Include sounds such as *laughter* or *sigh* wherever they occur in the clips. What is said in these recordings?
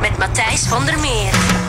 Met Matthijs van der Meer.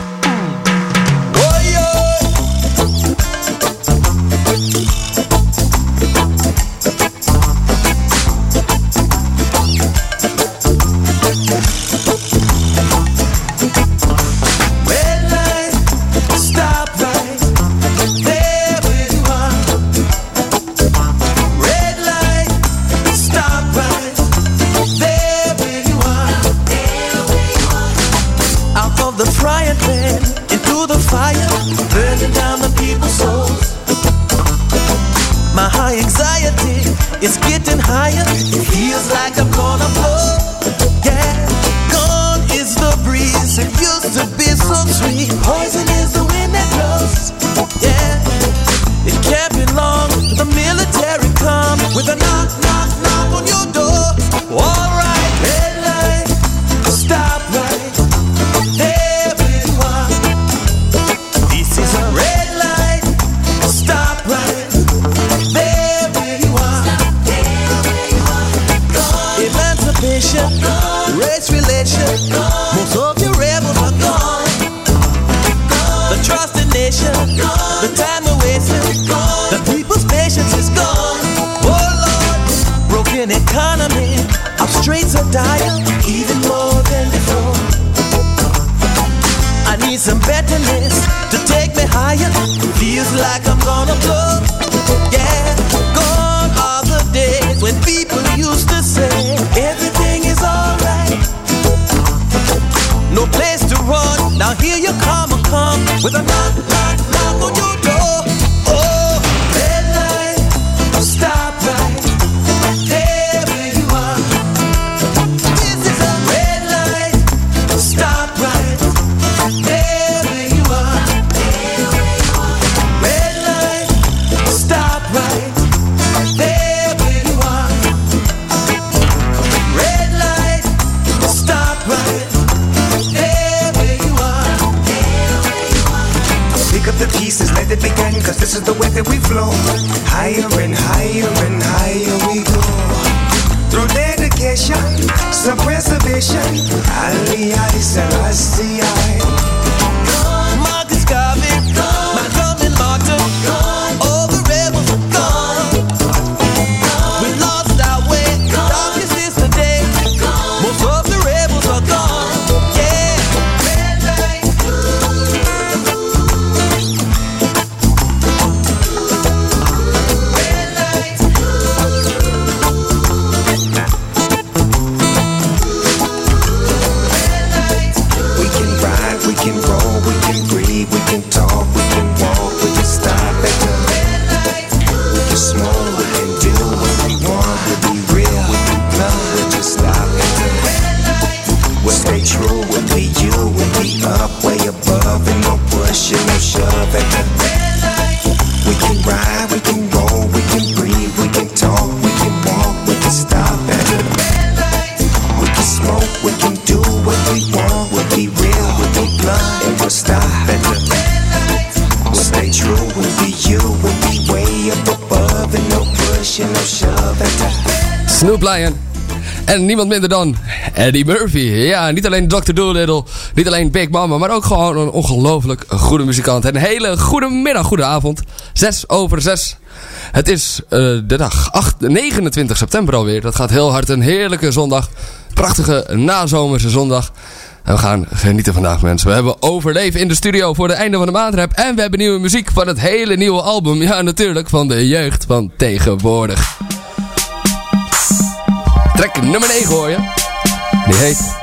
En niemand minder dan Eddie Murphy. Ja, niet alleen Dr. Doolittle, niet alleen Big Mama, maar ook gewoon een ongelooflijk goede muzikant. En een hele goede middag, goede avond. 6 over 6. Het is uh, de dag 8, 29 september alweer. Dat gaat heel hard. Een heerlijke zondag. Prachtige nazomerse zondag. En we gaan genieten vandaag mensen. We hebben overleven in de studio voor de einde van de maandrap. En we hebben nieuwe muziek van het hele nieuwe album. Ja, natuurlijk van de jeugd van tegenwoordig. Trek nummer 9 hoor je. Die heet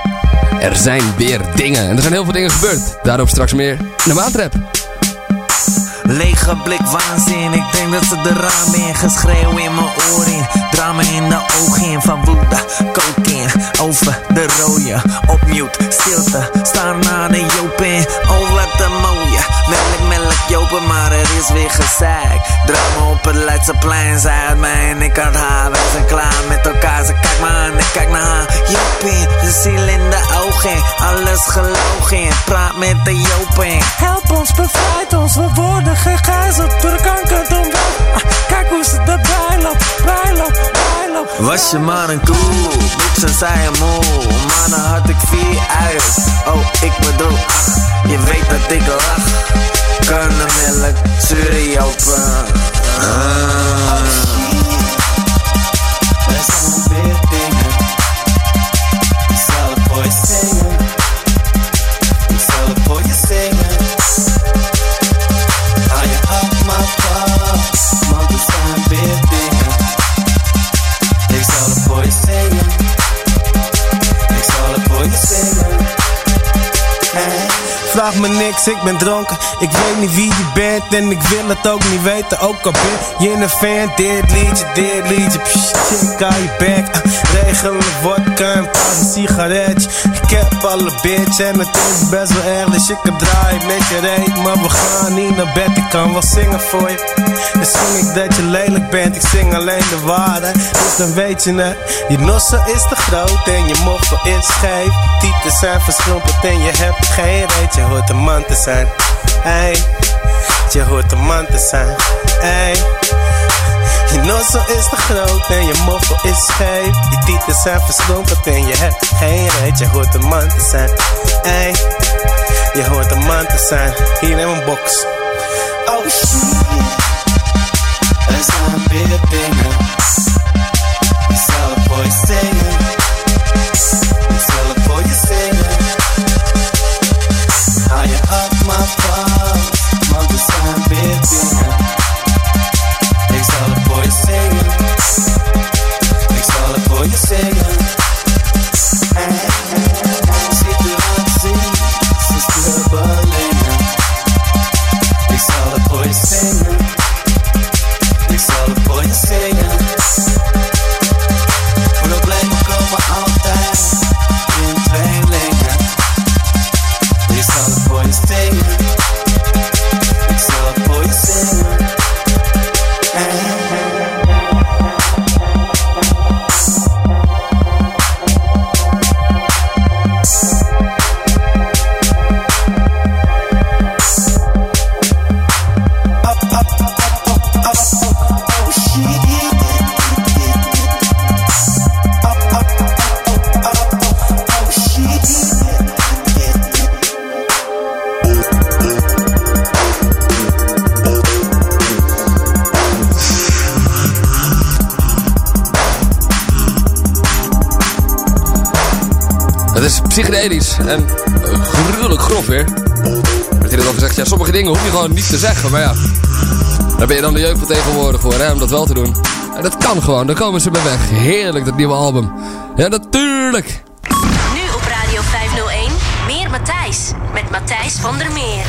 Er zijn weer dingen. En er zijn heel veel dingen gebeurd. Daarop straks meer in de maantrap. Lege blik waanzin, ik denk dat ze de raam in Geschreeuw in mijn oor in, drama in de ogen Van woede, in, over de rode Op mute, stilte, staan naar de joop in. Oh een jopen maar er is weer gezeik Drama op het Leidseplein, zij uit mij en ik had haar Wij zijn klaar met elkaar, ze kijkt me aan, ik kijk naar haar Joepie, de ziel in de ogen, alles gelogen. Praat met de Joping. Help ons, bevrijd ons, we worden gegijzeld door de kanker. Door ah, kijk hoe ze erbij loopt, bij loopt, bij loopt. Was je maar een koe, bitches zei een moe. Mannen had ik vier uiers, oh ik bedoel ach, je weet dat ik lach. Kanım yalak sürü yapın vraag me niks, ik ben dronken. Ik weet niet wie je bent en ik wil het ook niet weten. Ook al ben je een fan, dit liedje, dit liedje. Psh, check aan je bek. Uh, regelen en pas een sigaretje. Ik heb alle bitch en het is best wel erg. Dus ik heb draai met je reet. Maar we gaan niet naar bed, ik kan wel zingen voor je. Dan zing ik dat je lelijk bent, ik zing alleen de waarheid. Dus dan weet je het. Je nossen is te groot en je moffel is scheef. Tieten zijn verschrompeld en je hebt geen reet hoort een man te zijn. Ey, je hoort een man te zijn. Ey. Je nozel is te groot en je moffel is scheef. Je tieten zijn verslomperd en je hebt geen reet. Je hoort een man te zijn. Ey, je hoort een man te zijn. Hier in mijn box. Oh shit. Er zijn weer dingen. Ik zal het voor en eh, gruwelijk grof weer. Werd hier al gezegd, ja, sommige dingen hoef je gewoon niet te zeggen, maar ja. Daar ben je dan de jeugd van tegenwoordig voor, hè, om dat wel te doen. En dat kan gewoon, daar komen ze bij weg. Heerlijk, dat nieuwe album. Ja, natuurlijk. Nu op Radio 501, meer Matthijs. Met Matthijs van der Meer.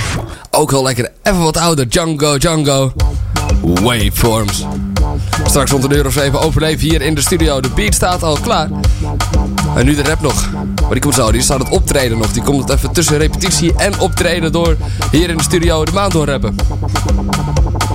Ook wel lekker, even wat ouder. Django, Django. Waveforms. Straks rond een uur of zeven overleven hier in de studio. De beat staat al klaar. En nu de rap nog. Maar die komt zo, die staat het optreden nog. Die komt even tussen repetitie en optreden door hier in de studio de maand doorrappen. Take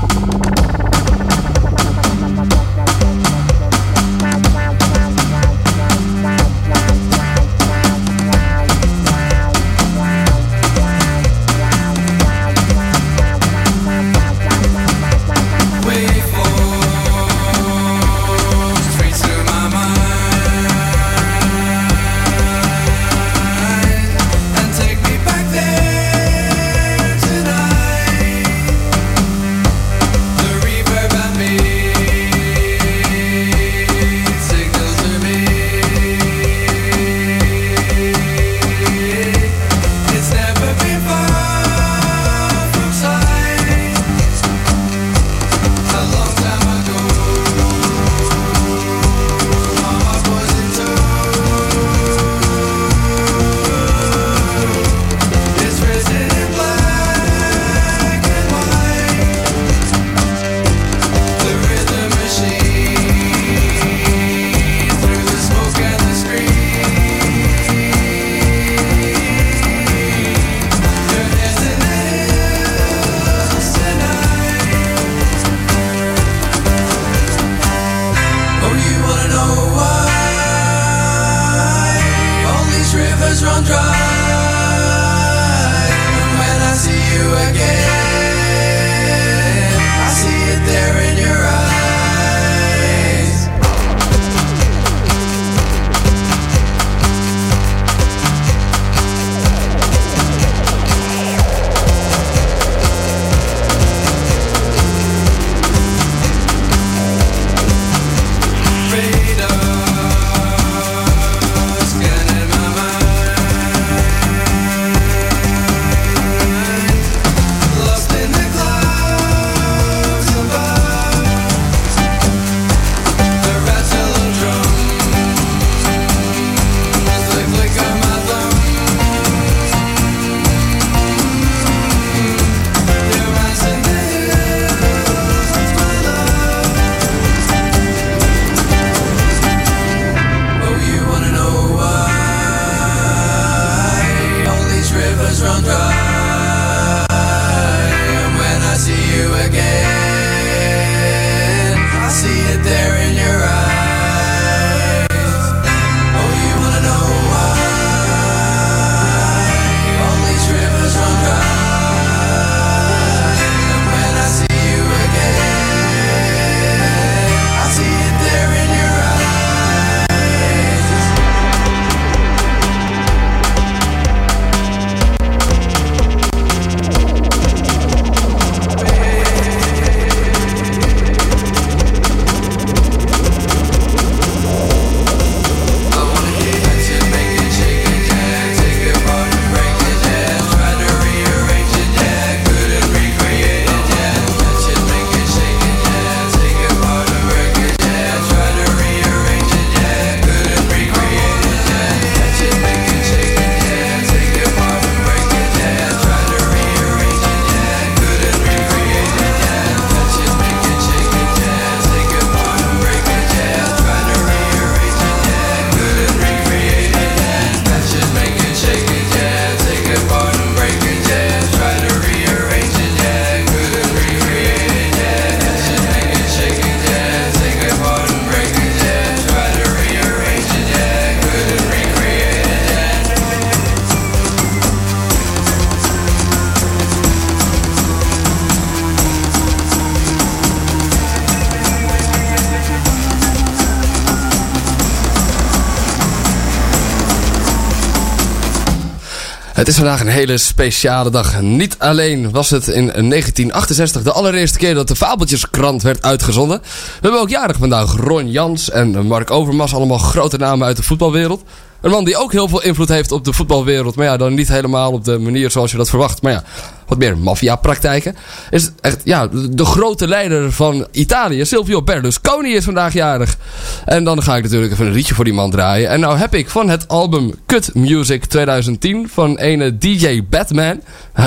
vandaag een hele speciale dag. Niet alleen was het in 1968 de allereerste keer dat de Fabeltjeskrant werd uitgezonden. We hebben ook jarig vandaag Ron Jans en Mark Overmars, allemaal grote namen uit de voetbalwereld. Een man die ook heel veel invloed heeft op de voetbalwereld. Maar ja, dan niet helemaal op de manier zoals je dat verwacht. Maar ja, wat meer maffia-praktijken. Is echt, ja, de grote leider van Italië, Silvio Berlusconi, is vandaag jarig. En dan ga ik natuurlijk even een liedje voor die man draaien. En nou heb ik van het album Cut Music 2010 van ene DJ Batman.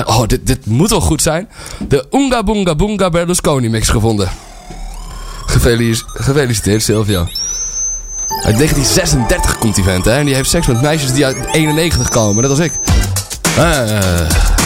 Oh, dit, dit moet wel goed zijn. De Unga Bunga Bunga Berlusconi mix gevonden. Gefeliciteerd, Silvio. Uit 1936 komt die vent, hè. En die heeft seks met meisjes die uit 91 komen. Net als ik. Eh.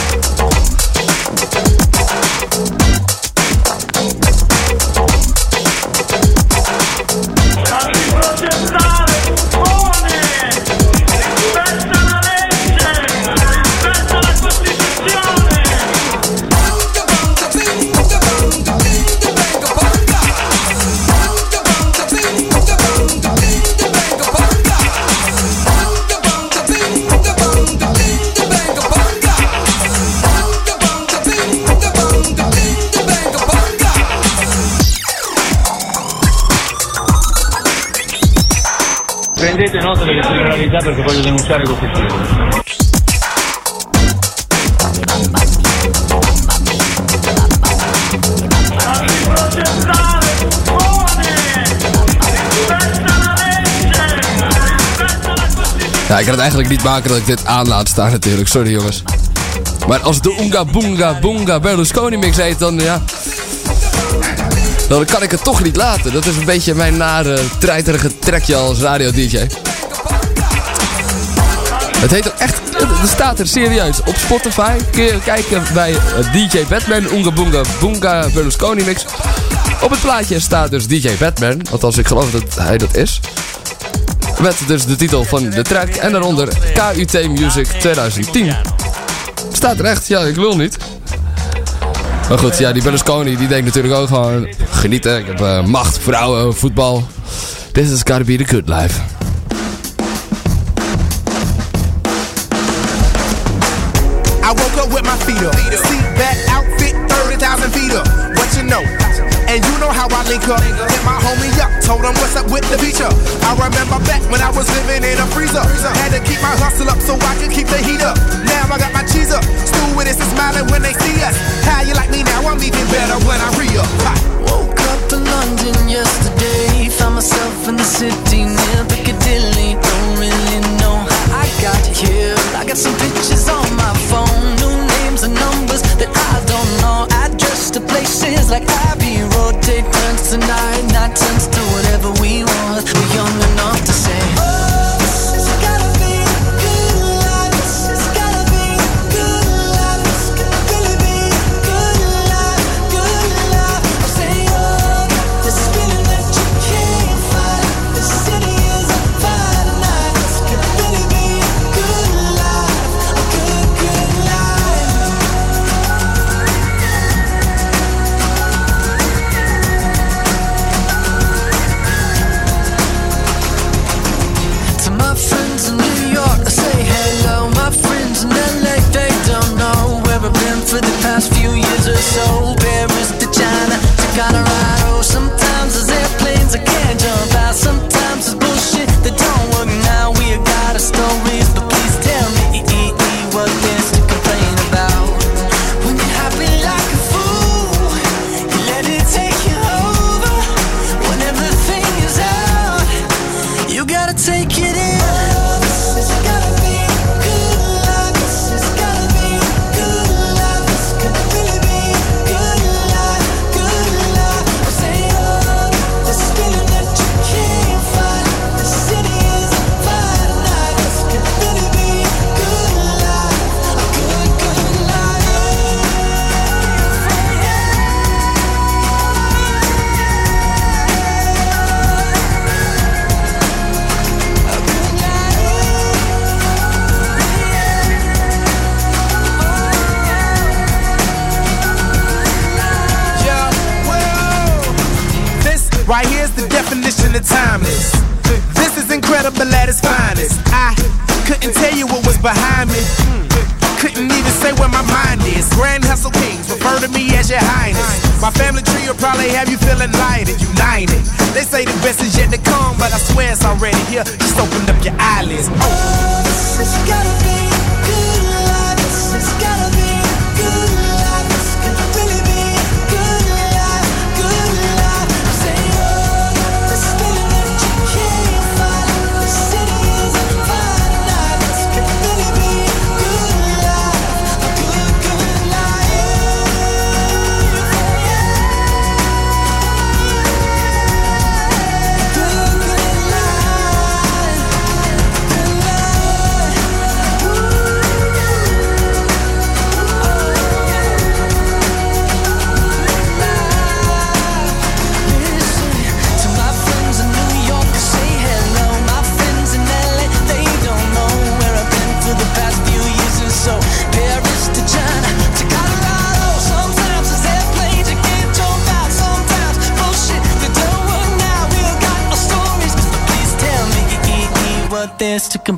Prendete nota delle singolarità perché voglio denunciare questi film. Ja, ik kan het eigenlijk niet maken dat ik dit aan laat staan natuurlijk. Sorry jongens. Maar als de Unga Bunga Bunga Berlusconi mix heet, dan ja dan kan ik het toch niet laten. Dat is een beetje mijn nare, treiterige trekje als radio-dj. Het heet ook echt, er staat er serieus op Spotify. Kun je kijken bij eh, DJ Batman, Oonga Boonga Boonga Berlusconi Mix. Op het plaatje staat dus DJ Batman, althans ik geloof dat hij dat is. Met dus de titel van de track en daaronder KUT Music 2010. Staat er echt, ja ik wil niet. Maar goed, ja, die Berlusconi die denkt natuurlijk ook gewoon... Genieten, ik heb eh, macht, vrouwen, voetbal. This is gotta be the good life. I woke up with my feet. linker. Hit my homie up, told him what's up with the feature. I remember back when I was living in a freezer. Had to keep my hustle up so I could keep the heat up. Now I got my cheese up. Stewardess and smiling when they see us. How you like me now? I'm even better when I re up. Woke up in London yesterday. Found myself in the city near Piccadilly. Don't really know how I got here. I got some pictures on my phone. New names and numbers that I don't know to places like Abbey Road. Take turns tonight, not turns to whatever we want. We're young enough to say so Probably have you feeling lighted, united. They say the best is yet to come, but I swear it's already here. Just open up your eyelids. Oh, this is gonna be.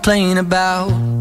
complain about.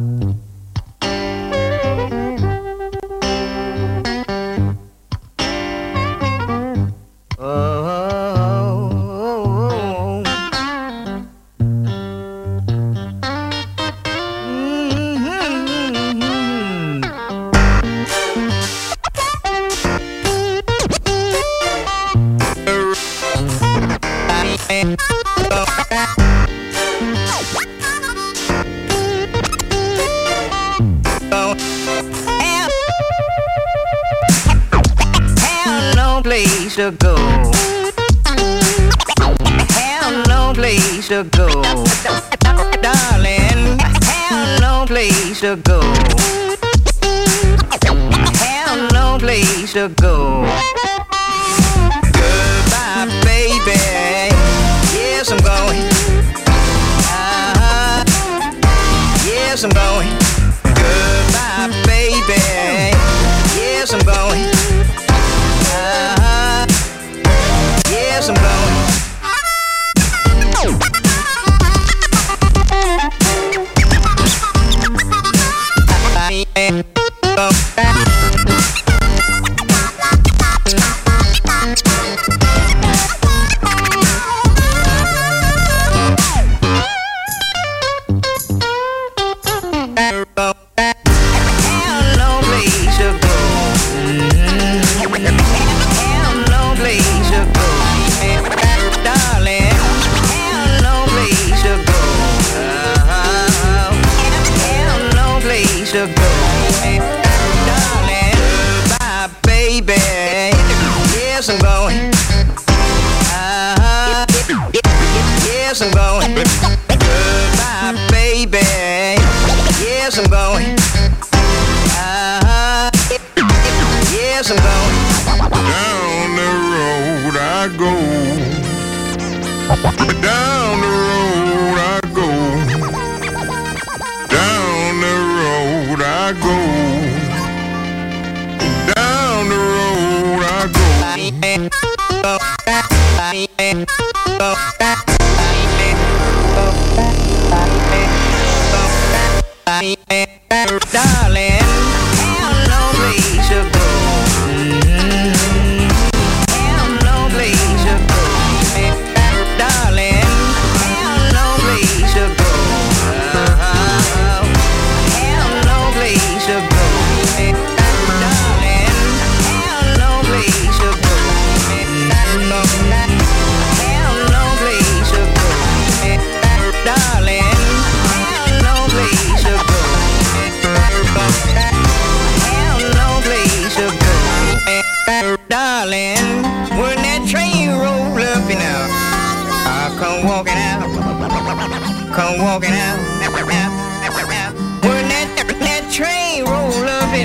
Train roll I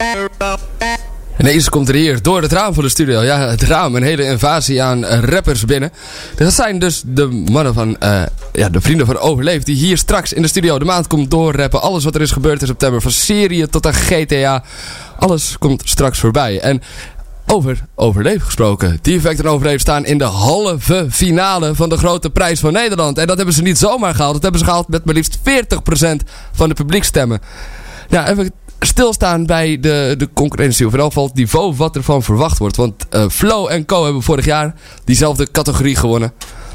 out, out. Komt er hier door het raam van de studio. Ja, het raam. Een hele invasie aan eh, rappers binnen. Dat zijn dus de mannen van, eh, ja, de vrienden van Overleef. Die hier straks in de studio de maand komt doorrappen. Alles wat er is gebeurd in september. Van Syrië tot aan GTA. Alles komt straks voorbij. En over Overleef gesproken. Die Effect en Overleef staan in de halve finale van de grote prijs van Nederland. En dat hebben ze niet zomaar gehaald. Dat hebben ze gehaald met maar liefst 40% van de publiekstemmen. Ja, even stilstaan bij de, de concurrentie. Of in het niveau wat ervan verwacht wordt. Want eh, Flow en Co hebben vorig jaar diezelfde categorie gewonnen.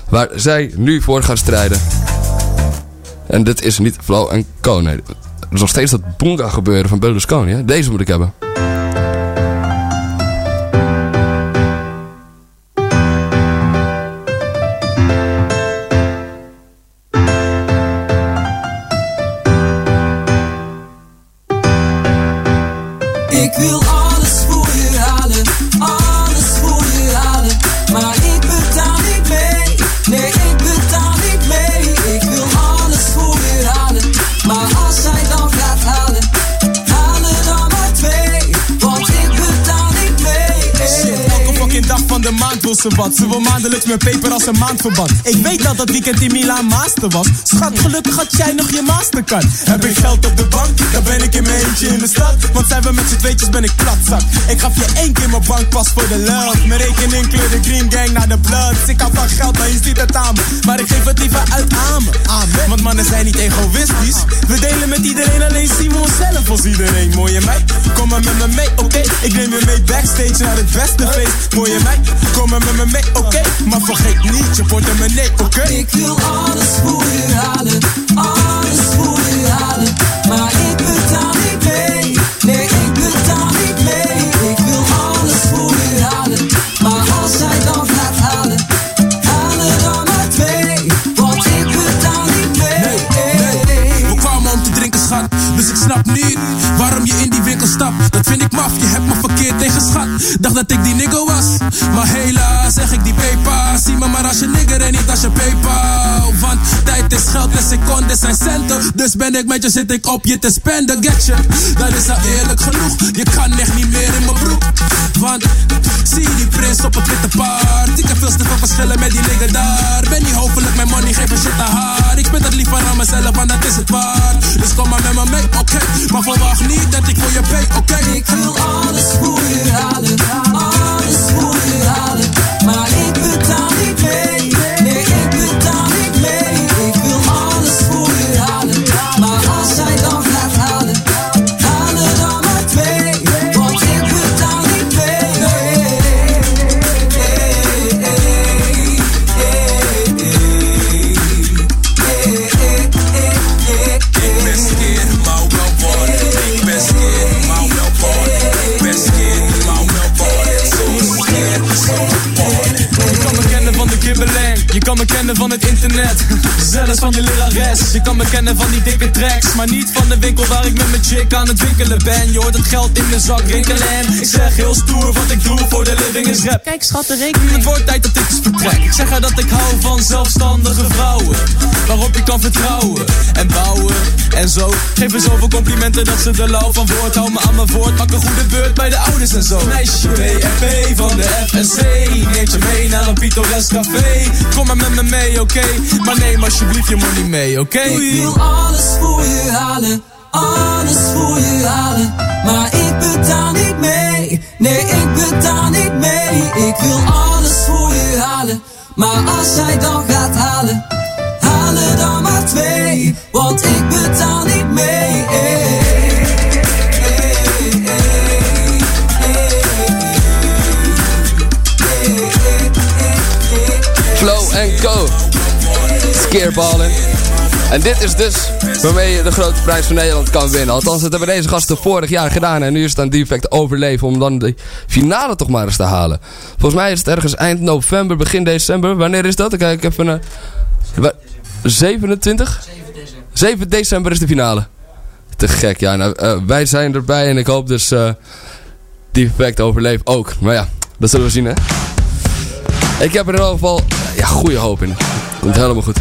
Waar zij nu voor gaan strijden. En dit is niet Flow en Co. Nee, er is nog steeds dat boonga gebeuren van Berlusconi. Hè? Deze moet ik hebben. Ze. Ze wil maandelijks mijn paper als een maandverband. Ik weet dat dat weekend in Milaan master was. Schat, gelukkig had jij nog je mastercard. Heb ik geld op de bank, dan ben ik in mijn eentje in de stad. Want zijn we met z'n tweetjes, ben ik platzak. Ik gaf je één keer mijn bankpas voor de love. Mijn rekening kleurde green gang naar de blood. Ik hou van geld, maar je ziet het aan me. Maar ik geef het liever uit aan me. Want mannen zijn niet egoïstisch. We delen met iedereen, alleen zien we onszelf als iedereen. Mooie meid, kom maar met me mee, oké? Ik neem je mee backstage naar het beste feest. Mooie meid, kom maar met me mee, oké? Maar vergeet niet je portemonnee, oké? Ik wil alles voor je halen, alles voor je halen. Maar ik betaal niet mee, nee ik betaal niet mee. Ik wil alles voor je halen, maar als zij dan gaat halen, halen dan maar twee. Want ik betaal niet mee. We kwamen om te drinken, schat. Dus ik snap niet waarom je in die winkel stapt. Dat vind ik maf, je hebt me verkeerd tegenschat. Dacht dat ik die nigger was. Maar helaas zeg ik die pepa. Zie me maar als je nigger en niet als je paper. Want tijd is geld en seconden zijn centen. Dus ben ik met je, zit ik op je te spenden. Get je, dat is al eerlijk genoeg. Je kan echt niet meer in mijn broek. Want zie die prins op het witte paard. Ik heb veel te veel verschillen met die nigger daar. Ben niet hopelijk, mijn money geef een shit aan haar. Ik ben dat liever aan mezelf, want dat is het waard. Dus kom maar met me mee, oké. Okay. Maar verwacht niet dat ik voor je pay, oké. Daddy, kill all the spoon, la la. Me kennen van het internet, zelfs van je lerares. Je kan me kennen van die dikke tracks, maar niet van de winkel waar ik met mijn chick aan het winkelen ben. Je hoort het geld in de zak rinkelen en ik zeg heel stoer wat ik doe voor de living is rap. Kijk schat, de rekening. Het wordt tijd dat ik eens vertrek. Ik zeg haar dat ik hou van zelfstandige vrouwen, waarop je kan vertrouwen en bouwen en zo. Geef me zoveel complimenten dat ze de lauw van woord. Hou me aan mijn woord, pak een goede beurt bij de ouders en zo. Meisje BFP van de FNC, neemt je mee naar een pittoresk café. Kom maar met me mee, oké? Maar neem alsjeblieft je money mee, oké? Ik wil alles voor je halen, alles voor je halen. Maar ik betaal niet mee, nee ik betaal niet mee. Ik wil alles voor je halen, maar als zij dan gaat halen, halen dan maar twee. Want ik betaal niet Skeerballen. En dit is dus waarmee je de grote prijs van Nederland kan winnen. Althans, dat hebben deze gasten vorig jaar gedaan. En nu is het aan Defect overleven om dan de finale toch maar eens te halen. Volgens mij is het ergens eind november, begin december. Wanneer is dat? Dan kijk ik even naar... Wa- 27? 7 december is de finale. Te gek, ja. Nou, eh, wij zijn erbij en ik hoop dus eh Defect overleeft ook. Maar ja, dat zullen we zien, hè. Ik heb er in ieder geval ja, goede hoop in. Komt helemaal goed.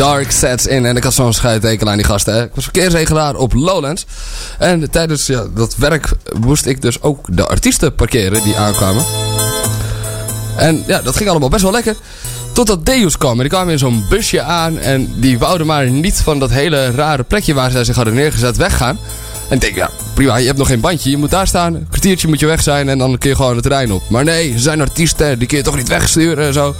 Dark Sets in. En ik had zo'n scheidteken aan die gasten. Hè. Ik was verkeersregelaar op Lowlands. En tijdens ja, dat werk moest ik dus ook de artiesten parkeren die aankwamen. En ja, dat ging allemaal best wel lekker. Totdat Deus kwam. En die kwamen in zo'n busje aan. En die wouden maar niet van dat hele rare plekje waar zij zich hadden neergezet weggaan. En ik denk, ja, prima, je hebt nog geen bandje. Je moet daar staan, een kwartiertje moet je weg zijn en dan kun je gewoon het terrein op. Maar nee, ze zijn artiesten, die kun je toch niet wegsturen en zo.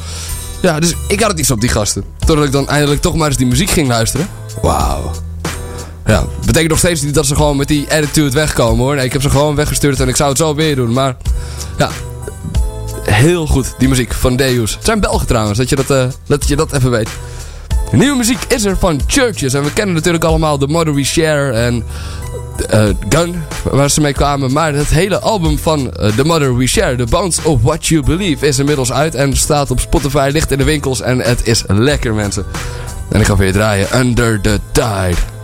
Ja, dus ik had het iets op die gasten. Totdat ik dan eindelijk toch maar eens die muziek ging luisteren. Wauw. Ja, betekent nog steeds niet dat ze gewoon met die attitude wegkomen hoor. Nee, ik heb ze gewoon weggestuurd en ik zou het zo weer doen. Maar ja, heel goed, die muziek van Deus. Het zijn Belgen trouwens, dat je dat, eh, dat, je dat even weet. Nieuwe muziek is er van Churches. En we kennen natuurlijk allemaal The Mother We Share en eh, Gun, waar ze mee kwamen. Maar het hele album van eh, The Mother We Share, The Bounce of What You Believe, is inmiddels uit. En staat op Spotify, ligt in de winkels en het is lekker mensen. En ik ga weer draaien Under the Tide.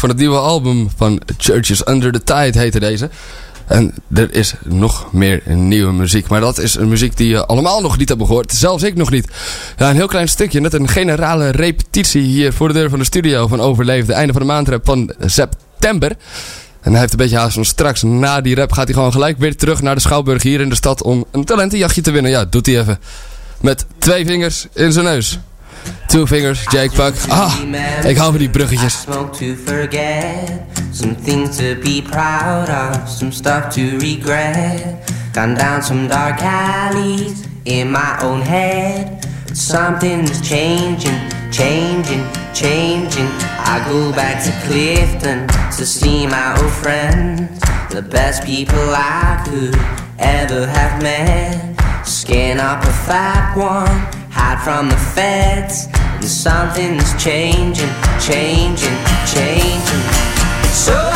van het nieuwe album van Churches Under the Tide heette deze. En er is nog meer nieuwe muziek. Maar dat is een muziek die je allemaal nog niet hebt gehoord. Zelfs ik nog niet. Ja, een heel klein stukje. Net een generale repetitie hier voor de deur van de studio van Overleefde. Einde van de maandrap van september. En hij heeft een beetje haast van straks. Na die rap gaat hij gewoon gelijk weer terug naar de Schouwburg hier in de stad om een talentenjachtje te winnen. Ja, doet hij even. Met twee vingers in zijn neus. Two Fingers, Jake Fuck. Ah, ik hou van die bruggetjes. Some things to be proud of, some stuff to regret. Gone down some dark alleys in my own head. Something's changing, changing, changing. I go back to Clifton to see my old friends. The best people I could ever have met. Skin up a fat one, hide from the feds. Something's changing, changing, changing. So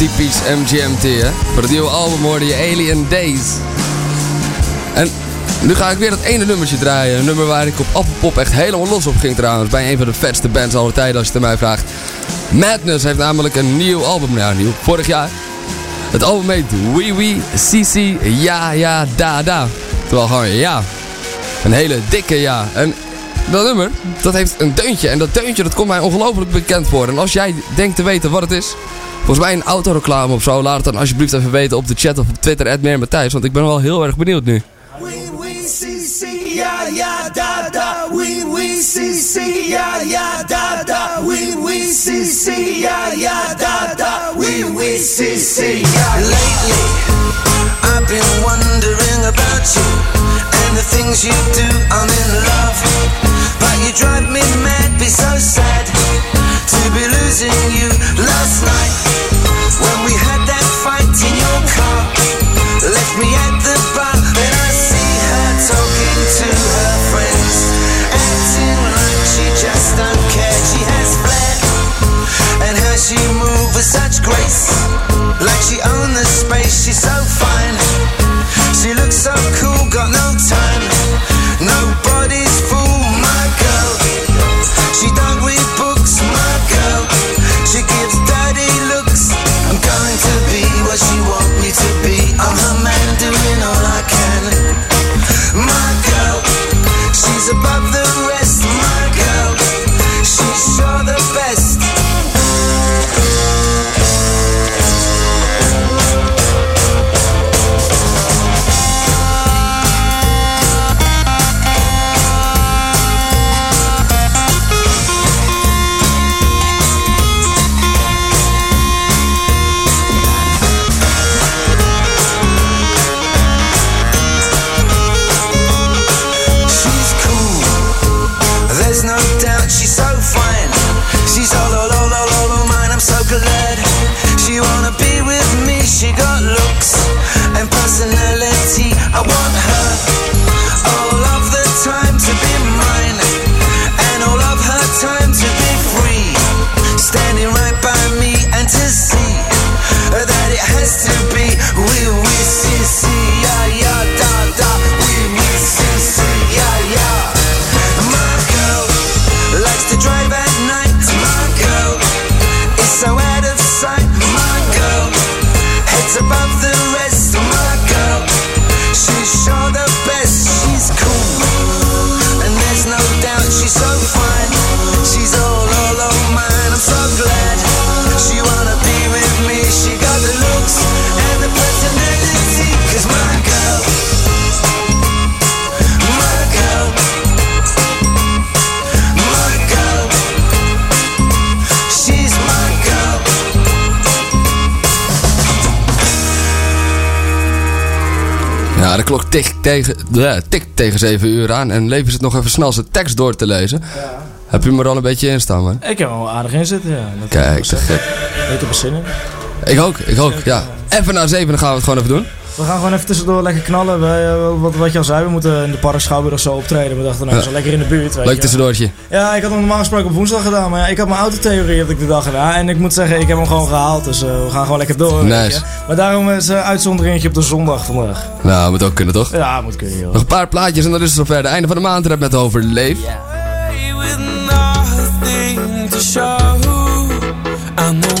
typisch MGMT, hè? Voor het nieuwe album hoorde je Alien Days. En nu ga ik weer dat ene nummertje draaien. Een nummer waar ik op Appelpop echt helemaal los op ging trouwens. Bij een van de vetste bands aller tijden als je het mij vraagt. Madness heeft namelijk een nieuw album. Nou, nieuw. Vorig jaar. Het album heet Wee Wee CC Ja Ja Da Da. Terwijl gewoon ja. Een hele dikke ja. En dat nummer, dat heeft een deuntje. En dat deuntje, dat komt mij ongelooflijk bekend voor. En als jij denkt te weten wat het is... Volgens mij een autoreclame of zo. Laat het dan alsjeblieft even weten op de chat of op Twitter. Meer Matthijs, want ik ben wel heel erg benieuwd nu. ja ja da da wee wee see see ja ja da da wee wee see see ja ja da da wee wee see see ja Lately, I've been wondering about you and the things you do. I'm in love, but you drive me mad. Be so sad to be losing you. With such grace. Like she owned the space, she's so tegen, ja, tikt tegen 7 uur aan en Levi zit nog even snel zijn tekst door te lezen. Heb je hem er al een beetje in staan, man? Ik heb er wel aardig in zitten, ja. Dat Kijk, te gek. Zin in. Ik ook, ik ook, ja. Even na 7 dan gaan we het gewoon even doen. We gaan gewoon even tussendoor lekker knallen. Wij, eh, wat, wat je al zei, we moeten in de Park Schouwburg zo optreden. We dachten, nou, Ja. zo lekker in de buurt. Weet Leuk je. tussendoortje. Ja, ik had hem normaal gesproken op woensdag gedaan. Maar ja, ik had mijn autotheorie heb ik de dag gedaan. En ik moet zeggen, ik heb hem gewoon gehaald. Dus eh, we gaan gewoon lekker door. Nice. Maar daarom is een uitzonderingetje op de zondag vandaag. Nou, moet ook kunnen, toch? Ja, moet kunnen, joh. Nog een paar plaatjes en dan is het zover. De einde van de maand rap met over Leef. nothing to show. And the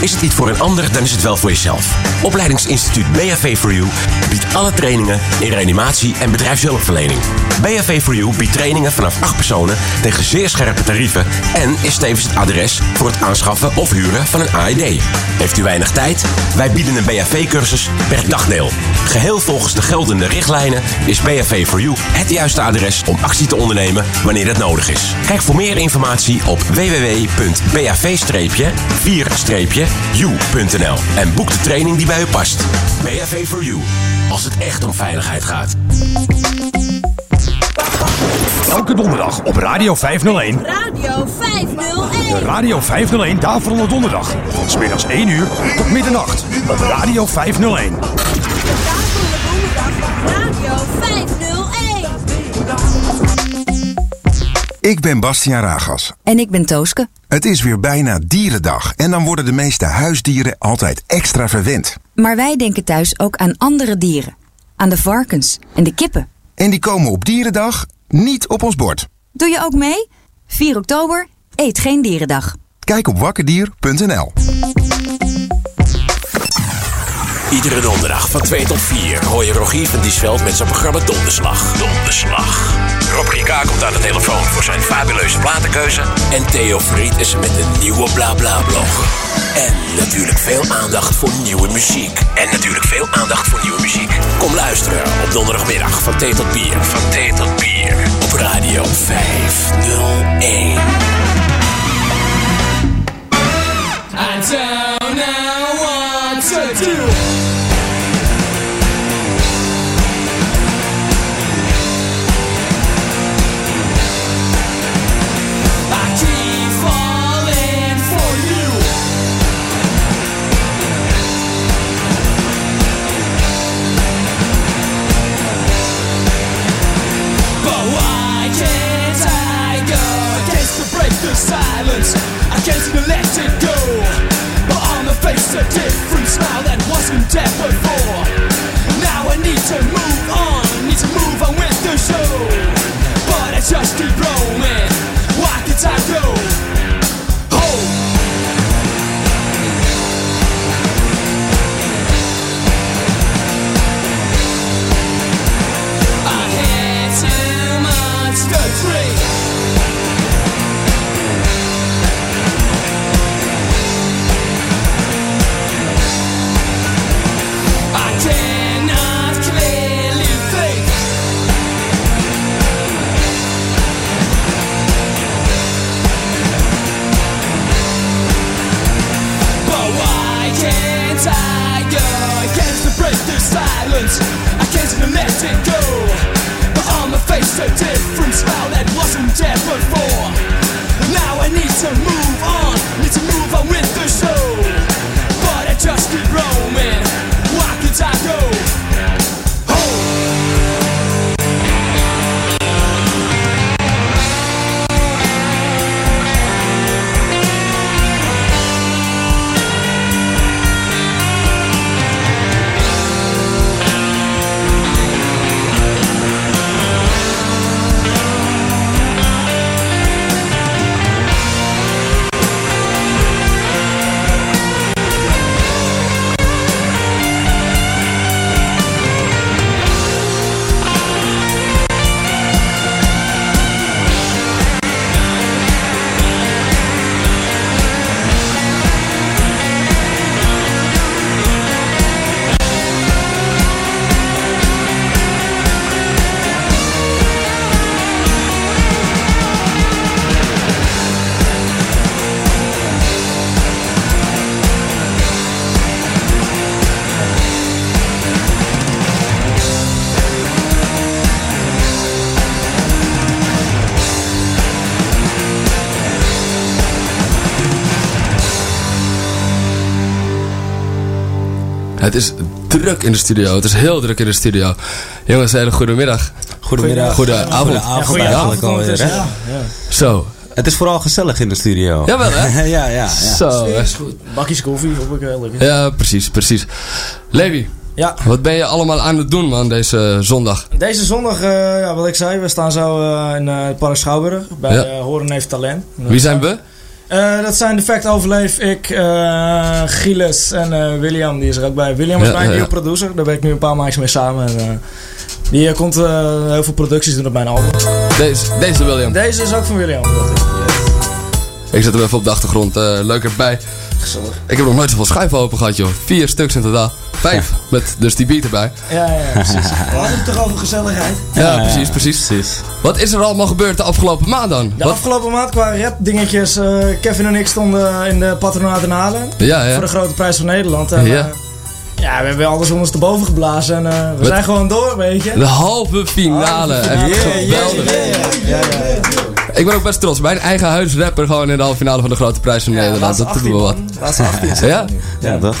Is het niet voor een ander, dan is het wel voor jezelf. Opleidingsinstituut BHV for You biedt alle trainingen in reanimatie en bedrijfshulpverlening. BHV for You biedt trainingen vanaf 8 personen tegen zeer scherpe tarieven en is tevens het adres voor het aanschaffen of huren van een AED. Heeft u weinig tijd? Wij bieden een BHV-cursus per dagdeel. Geheel volgens de geldende richtlijnen is BHV for You het juiste adres om actie te ondernemen wanneer het nodig is. Kijk voor meer informatie op www.bav-4-u.nl en boek de training die bij u past. BHV for You, als het echt om veiligheid gaat. Elke donderdag op Radio 501. Radio 501. De Radio 501 Daverende Donderdag. Van smiddags 1 uur tot middernacht. Op Radio 501. Ik ben Bastiaan Ragas. En ik ben Tooske. Het is weer bijna dierendag en dan worden de meeste huisdieren altijd extra verwend. Maar wij denken thuis ook aan andere dieren. Aan de varkens en de kippen. En die komen op dierendag niet op ons bord. Doe je ook mee? 4 oktober, eet geen dierendag. Kijk op wakkerdier.nl. Iedere donderdag van 2 tot 4 hoor je Rogier van Diesveld met zijn programma Donderslag. Donderslag. Rob Rika komt aan de telefoon voor zijn fabuleuze platenkeuze. En Theo Fried is met een nieuwe BlaBla-blog. En natuurlijk veel aandacht voor nieuwe muziek. En natuurlijk veel aandacht voor nieuwe muziek. Kom luisteren op donderdagmiddag van thee tot bier. Van thee tot bier. Op Radio 501. I druk in de studio. Het is heel druk in de studio. Jongens, hele goede middag. Goedemiddag. Goede avond. Goede avond eigenlijk alweer, hè? Zo. Het is vooral gezellig in de studio. Jawel, hè? *laughs* ja, ja, ja. Zo. Is goed. Bakjes koffie, hoop ik wel. Ja, precies, precies. Levi. Ja. Wat ben je allemaal aan het doen, man, deze zondag? Deze zondag, eh, ja, wat ik zei, we staan zo eh, in eh, het Park Schouwburg bij Ja. Horen heeft Talent. Wie zijn we? Eh, dat zijn de Fact Overleef, ik, eh Gilles en eh, William, die is er ook bij. William is Ja, mijn ja, nieuwe ja. producer, daar ben ik nu een paar maandjes mee samen. En, eh, die komt eh, heel veel producties doen op mijn album. Deze, deze William. Deze is ook van William. Ik zet hem even op de achtergrond. eh, leuk erbij. Gezellig. Ik heb nog nooit zoveel schuiven open gehad, joh. Vier stuks in totaal. Vijf. Met dus die beat erbij. Ja, ja, ja, precies. *laughs* We hadden het toch over gezelligheid? Ja, precies, precies, Wat is er allemaal gebeurd de afgelopen maand dan? De Wat? afgelopen maand qua rap dingetjes. eh, Kevin en ik stonden in de patronaat in. Ja, ja. Voor de grote prijs van Nederland. En, Ja. eh, ja, we hebben alles ondersteboven geblazen. En eh, we zijn gewoon door, weet je. De halve finale. Yeah, geweldig. Ja, ja, Ik ben ook best trots. Mijn eigen huisrapper gewoon in de halve finale van de grote prijs van Nederland. laatste Dat doet me 18 wat. Laatste 18 zijn Ja? we. Ja, toch?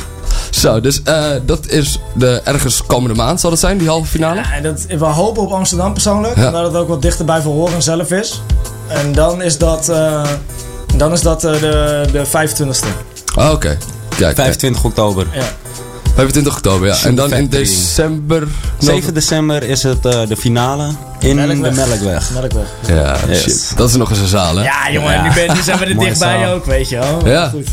Zo, dus eh, dat is de ergens komende maand zal dat zijn, die halve finale? Ja, en dat, we hopen op Amsterdam persoonlijk. Ja. Omdat het ook wat dichter bij Verhoren zelf is. En dan is dat, eh, dan is dat eh, de, de 25e. Ah, Oké. Kijk. 25 oktober. Ja. 25 oktober, ja. En dan in december... 7 december is het eh, de finale in Melkweg. de Melkweg. Melkweg. Ja, Yes. shit. Dat is nog eens een zaal, hè? Ja, jongen, Ja. Nu, ben, nu zijn we er dichtbij zaal. ook, weet je wel. Ja. Goed,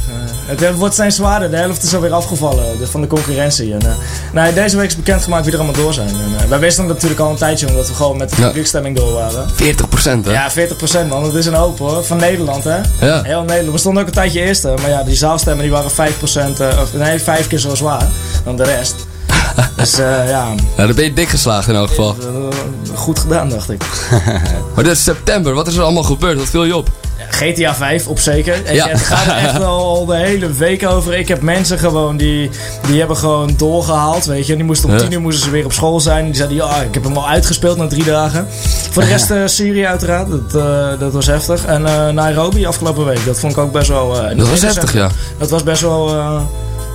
het wordt zijn zwaarder. De helft is alweer afgevallen de- van de concurrentie. En, eh, nou, deze week is bekendgemaakt wie er allemaal door zijn. En, eh, wij wisten het natuurlijk al een tijdje, omdat we gewoon met de Ja. publiekstemming door waren. 40 procent, hè? Ja, 40% man, dat is een hoop hoor. Van Nederland hè. Ja. Heel Nederland. We stonden ook een tijdje eerste, maar ja, die zaalstemmen die waren 5%, eh, of nee, 5 keer zo zwaar dan de rest. *laughs* dus eh, ja, dan ben je dik geslagen in elk geval. eh, goed gedaan dacht ik. *laughs* Maar dus september, wat is er allemaal gebeurd? Wat viel je op? GTA 5 op zeker. En Ja. Het gaat er echt *laughs* al, al de hele week over. Ik heb mensen gewoon die, die hebben gewoon doorgehaald. Weet je. En die moesten om. 10 uur moesten ze weer op school zijn. Die zeiden ja, ik heb hem al uitgespeeld na drie dagen. Voor de rest *laughs* eh, Syrië uiteraard. Dat, eh, dat was heftig. En eh, Nairobi afgelopen week. Dat vond ik ook best wel. Dat was heftig, ja. Dat was best wel.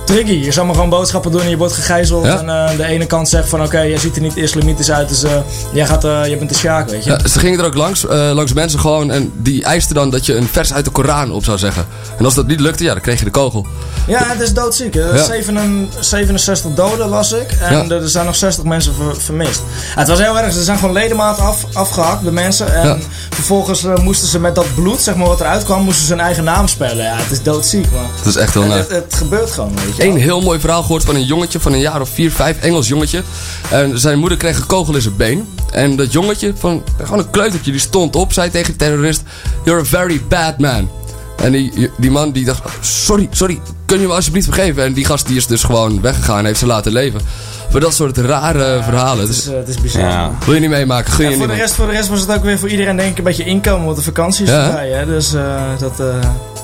Tricky, je zou maar gewoon boodschappen doen en je wordt gegijzeld. Ja. En eh, de ene kant zegt van oké, jij ziet er niet islamitisch uit, dus eh, jij, gaat, je bent de sjaak, weet je. Ja, ze gingen er ook langs, langs mensen gewoon en die eisten dan dat je een vers uit de Koran op zou zeggen. En als dat niet lukte, ja, dan kreeg je de kogel. Ja, het is doodziek. hè. Ja. 7 67 doden las ik. En er zijn nog 60 mensen ver- vermist. Het was heel erg. Er zijn gewoon ledematen af, afgehakt, de mensen. En vervolgens moesten ze met dat bloed, zeg maar, wat eruit kwam, moesten ze hun eigen naam spellen. Ja, het is doodziek, man. Dat is echt heel het, het gebeurt gewoon, weet je. Eén heel mooi verhaal gehoord van een jongetje van een jaar of vier, vijf, Engels jongetje. En zijn moeder kreeg een kogel in zijn been. En dat jongetje, van, gewoon een kleutertje, die stond op, zei tegen de terrorist: You're a very bad man. En die, die man die dacht: Sorry, sorry, kun je me alsjeblieft vergeven? En die gast die is dus gewoon weggegaan en heeft ze laten leven. Voor dat soort rare verhalen. Het Dus, is, eh, het is bizar. Ja. wil je niet meemaken? Gun je Ja, voor, de rest, voor de rest was het ook weer voor iedereen denk ik een beetje inkomen, want de vakantie is voorbij. Hè? Dus eh, dat... eh,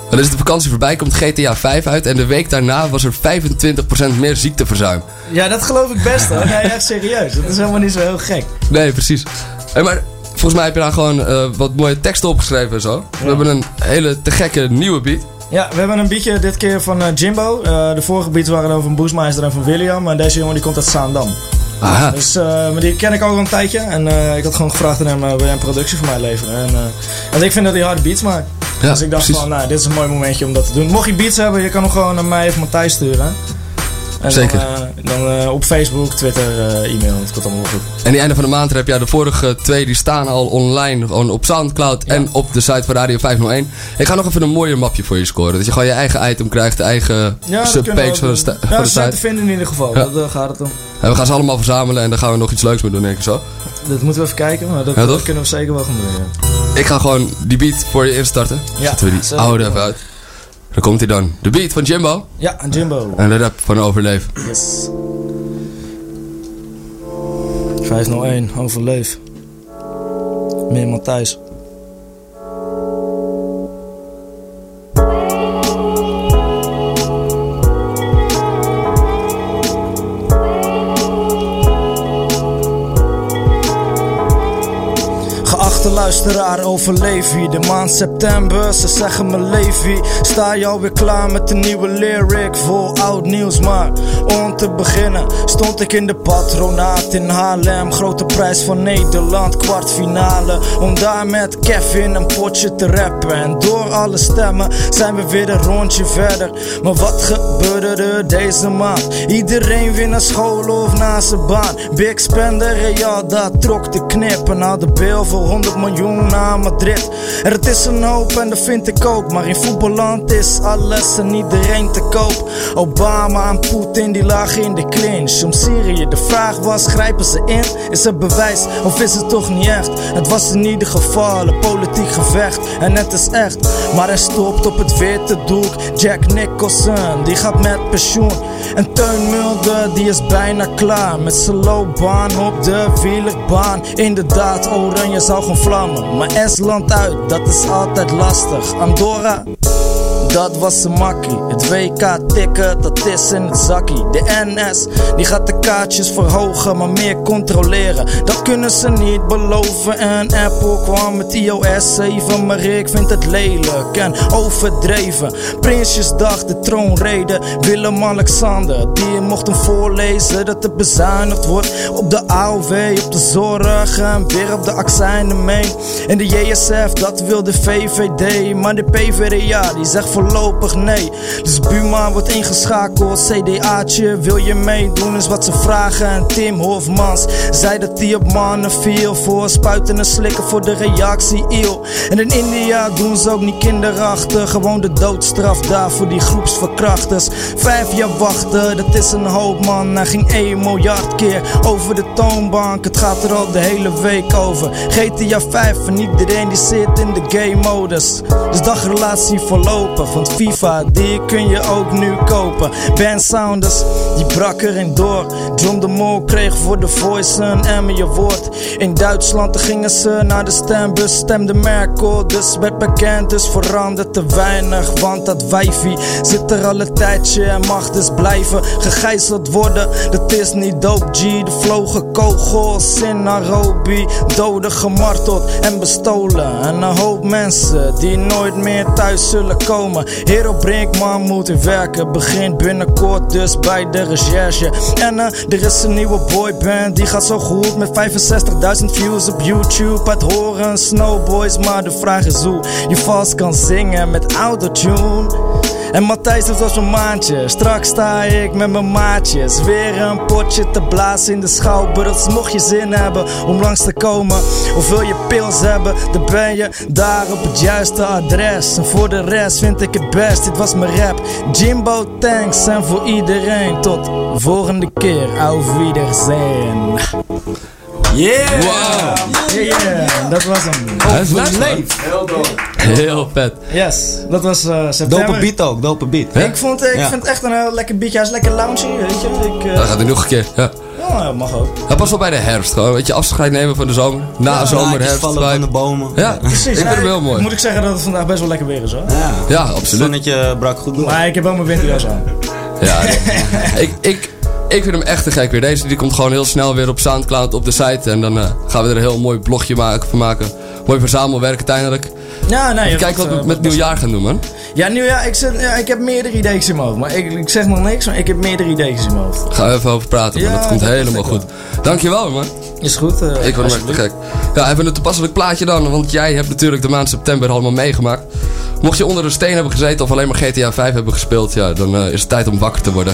Dan is de vakantie voorbij, komt GTA 5 uit. En de week daarna was er 25% meer ziekteverzuim. Ja, dat geloof ik best hoor. Nee, echt serieus. Dat is helemaal niet zo heel gek. Nee, precies. Hey, maar volgens mij heb je daar gewoon eh, wat mooie teksten opgeschreven en zo. We hebben een hele te gekke nieuwe beat. Ja, we hebben een beatje dit keer van eh, Jimbo. Eh, de vorige beats waren dan van Boesmeister en van William. Maar deze jongen die komt uit Zaandam. Aha. Dus, maar die ken ik ook al een tijdje. En ik had gewoon gevraagd aan hem, wil jij een productie voor mij leveren? En, want ik vind dat hij harde beats maakt. Ja, dus ik dacht precies. van, nou, dit is een mooi momentje om dat te doen. Mocht je beats hebben, je kan hem gewoon naar mij of Matthijs sturen. En Zeker. Dan, eh, dan eh, op Facebook, Twitter, eh, e-mail. Het komt allemaal goed. En die einde van de maand heb je de vorige twee die staan al online. Gewoon op Soundcloud en op de site van Radio 501. Ik ga nog even een mooier mapje voor je scoren. Dat je gewoon je eigen item krijgt. De eigen Ja, subpage van de, sta- van de zijn te site. vinden in ieder geval. Ja. Dat gaat het om. En we gaan ze allemaal verzamelen en daar gaan we nog iets leuks mee doen, denk ik zo. Dat moeten we even kijken, maar dat, kunnen we zeker wel gaan doen. ja. Ik ga gewoon die beat voor je instarten. Ja, Zetten we die oude even uit. Dan komt hij dan. De beat van Jimbo. Ja, Jimbo. En de rap van Overleef. Yes. 501, overleef. Meer Matthijs. Luisteraar, overleef je de maand september. Ze zeggen me Levi, sta je alweer klaar met een nieuwe lyric vol oud nieuws. Maar om te beginnen stond ik in de patronaat in Haarlem. Grote prijs van Nederland, kwartfinale. Om daar met Kevin een potje te rappen. En door alle stemmen zijn we weer een rondje verder. Maar wat gebeurde er deze maand? Iedereen weer naar school of naar zijn baan. Big spender, ja, dat trok de knip. En had de bil voor 100 miljoen naar Madrid. En het is een hoop en dat vind ik ook. Maar in voetballand is alles en iedereen te koop. Obama en Poetin die lagen in de clinch. Om Syrië, de vraag was: grijpen ze in? Is het bewijs of is het toch niet echt? Het was in ieder geval een politiek gevecht. En het is echt, maar hij stopt op het witte doek. Jack Nicholson, die gaat met pensioen. En Teun Mulder, die is bijna klaar. Met zijn loopbaan op de wielerbaan. Inderdaad, Oranje zou gaan vlammen. Maar Estland uit, dat is altijd lastig. Andorra. Dat was een makkie. Het WK tikken, dat is in het zakkie. De NS, die gaat de kaartjes verhogen, maar meer controleren. Dat kunnen ze niet beloven. En Apple kwam met iOS 7, maar ik vind het lelijk en overdreven. Prinsjesdag, de troonrede, Willem-Alexander. Die mocht hem voorlezen dat er bezuinigd wordt op de AOW, op de zorg en weer op de accijnen mee. En de JSF, dat wil de VVD, maar de PvdA, die zegt voorlopig nee. Dus Buma wordt ingeschakeld, CDA'tje, wil je meedoen is wat ze vragen. En Tim Hofmans zei dat hij op mannen viel voor spuiten en slikken voor de reactie eeuw. En in India doen ze ook niet kinderachtig, gewoon de doodstraf daar voor die groepsverkrachters. Vijf jaar wachten, dat is een hoop man. Hij ging 1 miljard keer over de toonbank, het gaat er al de hele week over. GTA 5 en iedereen die zit in de game modus. Dus dagrelatie voorlopig, want FIFA die kun je ook nu kopen. Ben Sounders, die brak erin door. John de Mol kreeg voor de Voice een Emmy Award. In Duitsland gingen ze naar de stembus, stemde Merkel. Dus werd bekend, dus verandert te weinig. Want dat wijfie zit er al een tijdje en mag dus blijven gegijzeld worden. Dat is niet dope G, de vlogen kogels in Nairobi. Doden gemarteld en bestolen. En een hoop mensen die nooit meer thuis zullen komen. Hero Brinkman moet werken, begint binnenkort dus bij de recherche. En eh, er is een nieuwe boyband, die gaat zo goed met 65.000 views op YouTube. Het horen Snowboys, maar de vraag is hoe je vast kan zingen met autotune. En Matthijs doet als een maandje. Straks sta ik met mijn maatjes. Weer een potje te blazen in de schouwburg. Mocht je zin hebben om langs te komen. Of wil je pils hebben, dan ben je daar op het juiste adres. En voor de rest vind ik het best. Dit was mijn rap. Jimbo, thanks. En voor iedereen. Tot volgende keer. Auf Wiedersehen. Yeah! Wow. Yeah, yeah. Dat was hem. Nice, man. Heel dope. Heel vet. Yes, dat was eh september. Dope beat ook, dope beat. Ik vond, ik Ja. vind het echt een heel lekker beatje. Hij is lekker loungy, weet je. Ik, eh, Dan gaat hij nog een keer. Ja. ja, mag ook. Hij past wel bij de herfst. Gewoon, weet je, afscheid nemen van de zomer. Na Ja, zomer, herfst. vallen van de bomen. Ja, Precies. ik vind ja, hem heel mooi. Moet ik zeggen dat het vandaag best wel lekker weer is hoor. Ja, Ja, absoluut. zonnetje brak goed door. Maar ik heb wel mijn winterjas aan. Ja, *laughs* ik, ik, ik vind hem echt te gek weer. Deze die komt gewoon heel snel weer op Soundcloud op de site. En dan eh, gaan we er een heel mooi blogje maken, van maken. Mooi verzamelwerk uiteindelijk. Ja, nee. Kijk wat we met nieuwjaar gaan doen, man. Ja, ja, ik, zit, ja, ik heb meerdere ideeën in mijn hoofd. Maar ik, ik zeg nog niks, maar ik heb meerdere ideeën in mijn hoofd. Gaan we even over praten, man. Ja, dat komt dat helemaal goed. Dankjewel, man. Is goed. eh, Ik word hem echt te gek. Ja, even een toepasselijk plaatje dan. Want jij hebt natuurlijk de maand september allemaal meegemaakt. Mocht je onder een steen hebben gezeten of alleen maar GTA 5 hebben gespeeld, ja, dan eh, is het tijd om wakker te worden.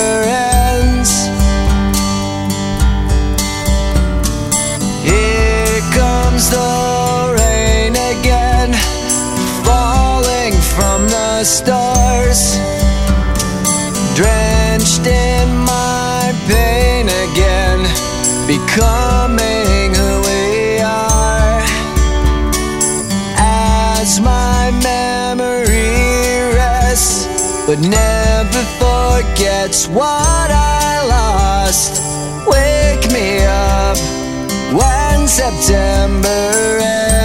It's what I lost. Wake me up when September ends.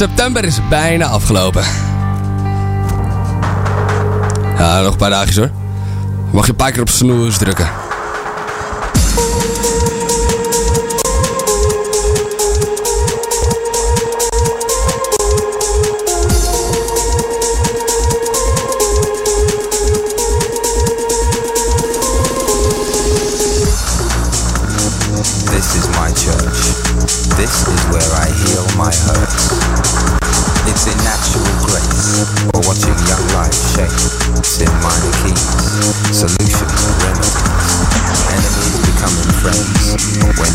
September is bijna afgelopen. Ja, nog een paar dagjes hoor. Mag je een paar keer op snoes drukken. away.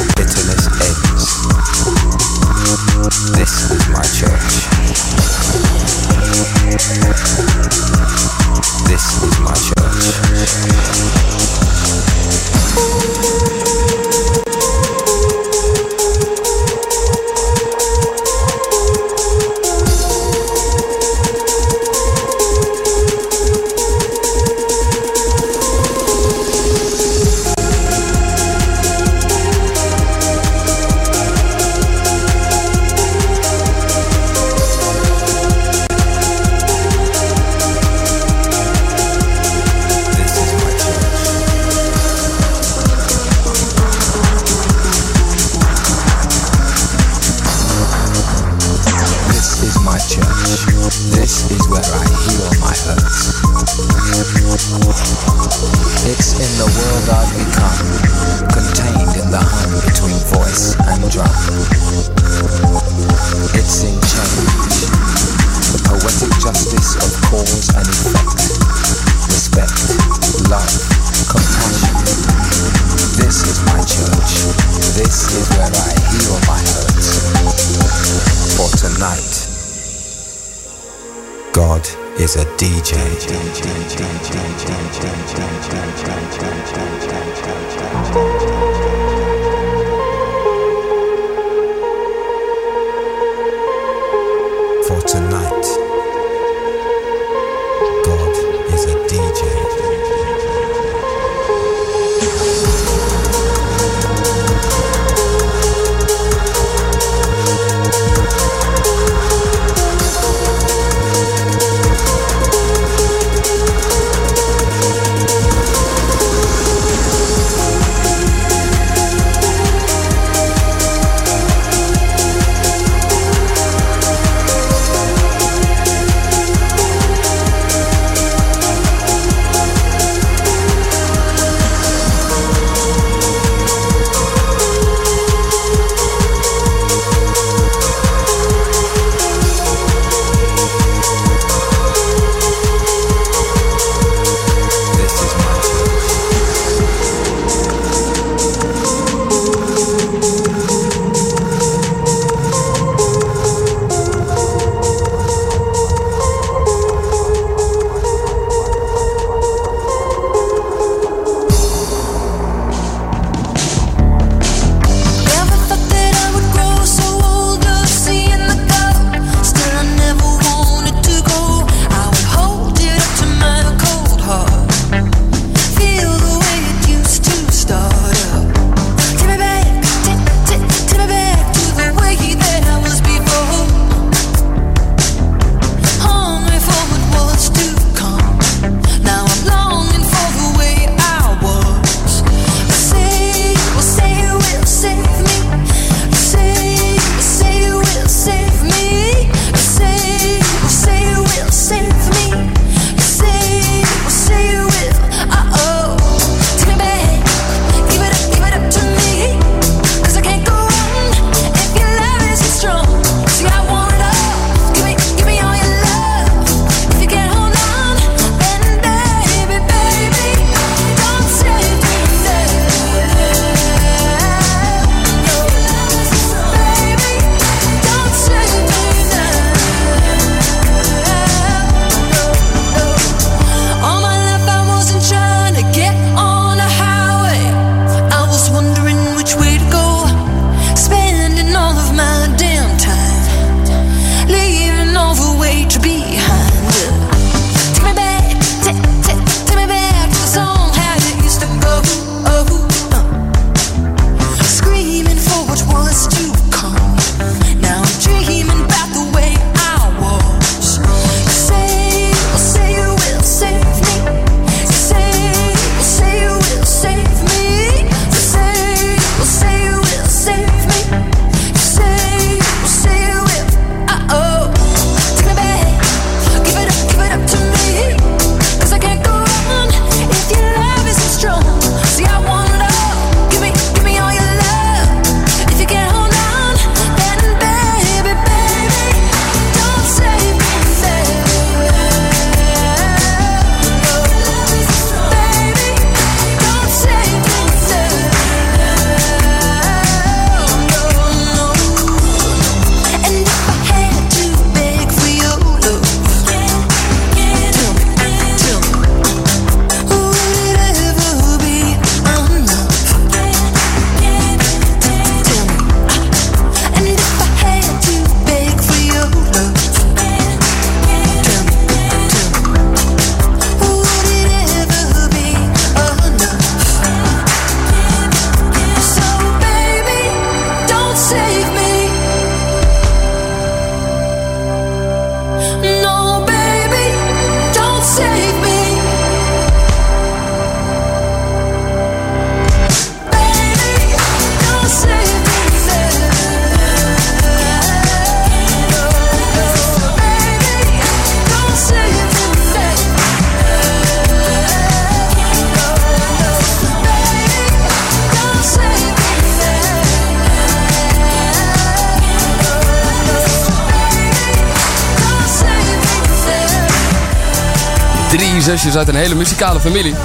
Zusjes uit een hele muzikale familie.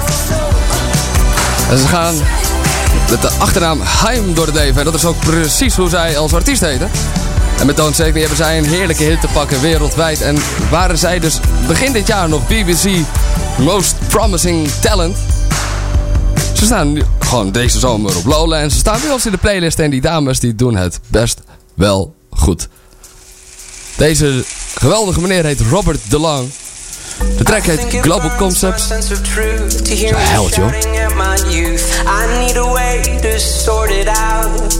En ze gaan met de achternaam Heim door het leven. En dat is ook precies hoe zij als artiest heten. En met Don't Save hebben zij een heerlijke hit te pakken wereldwijd. En waren zij dus begin dit jaar nog BBC Most Promising Talent. Ze staan nu gewoon deze zomer op Lola en ze staan bij ons in de playlist. En die dames die doen het best wel goed. Deze geweldige meneer heet Robert DeLong. De track heet Global Concepts. Held, joh. I need a way to sort it out.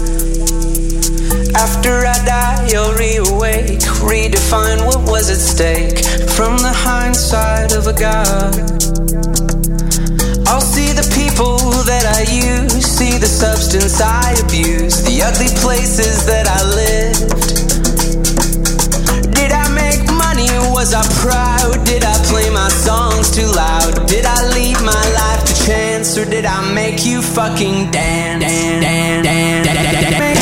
After I die, you'll reawake, redefine what was at stake from the hindsight of a god. I'll see the people that I use, see the substance I abuse, the ugly places that I lived. Was I proud? Did I play my songs too loud? Did I leave my life to chance, or did I make you fucking dance? dance, dance, dance, dance, dance, dance. Symmetry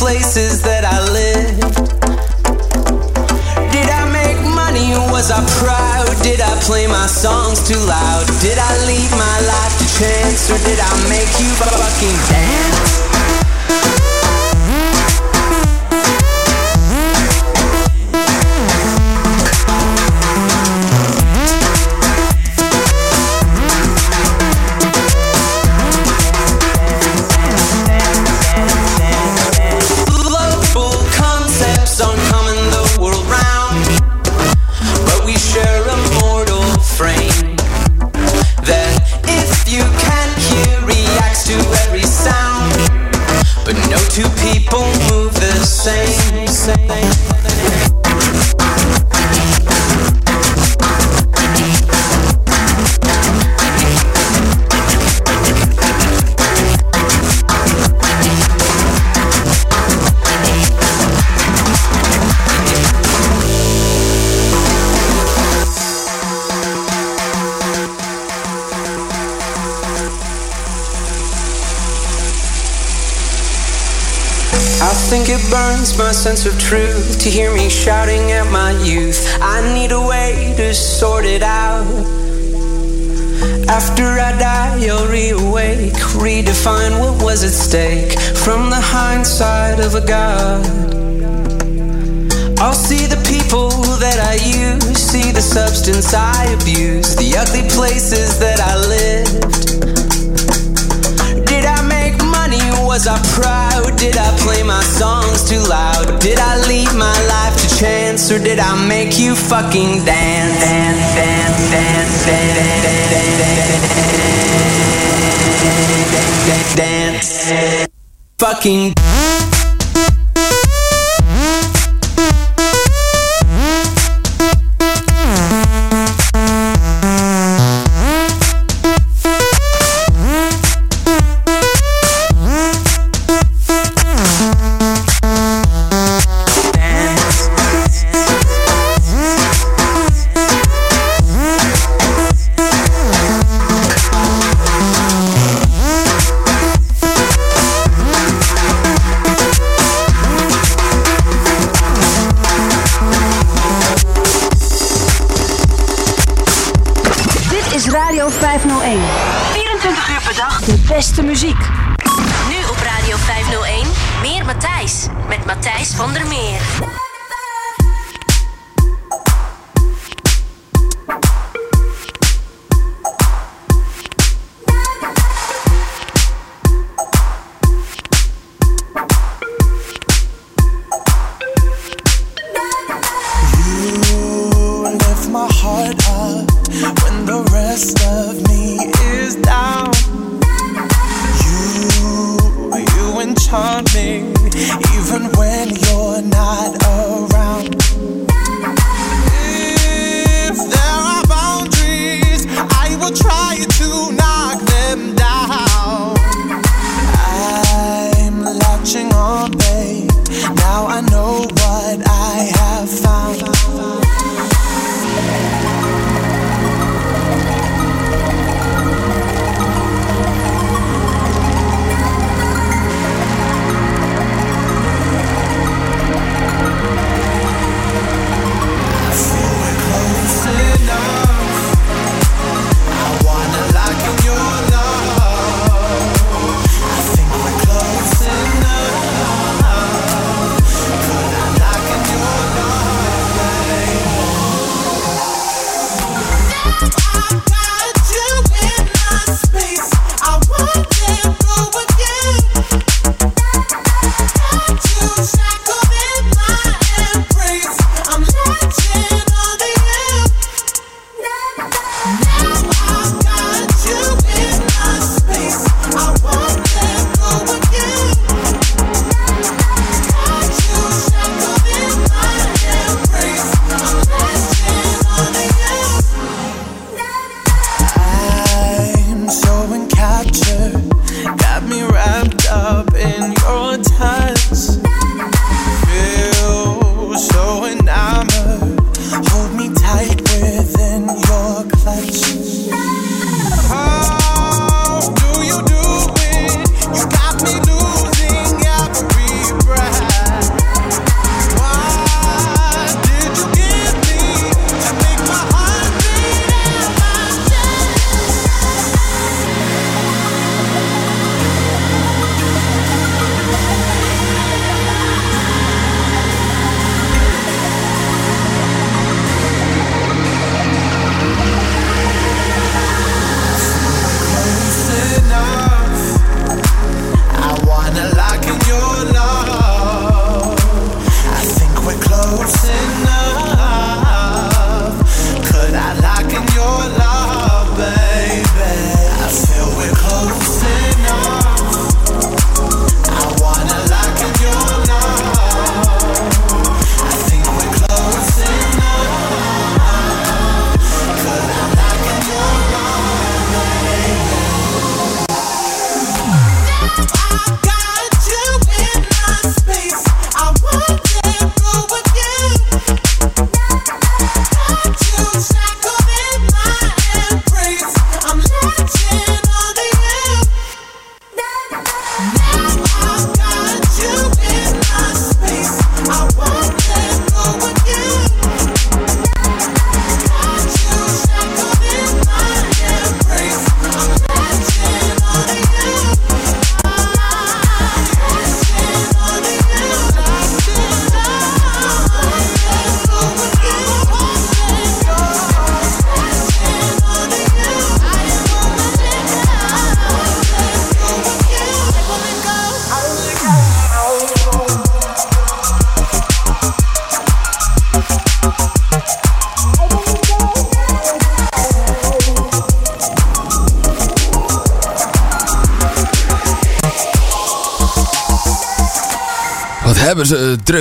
places that I lived. Did I make money? Was I proud? Did I play my songs too loud? Did I leave my life to chance, or did I make you fucking dance? same, same. My sense of truth to hear me shouting at my youth. I need a way to sort it out. After I die, you'll reawake, redefine what was at stake from the hindsight of a god. I'll see the people that I use, see the substance I abuse, the ugly places that I lived. Was I proud? Did I play my songs too loud? Did I leave my life to chance? Or did I make you fucking dance, dance, dance, dance, dance, dance, dance, dance, dance, dance, dance,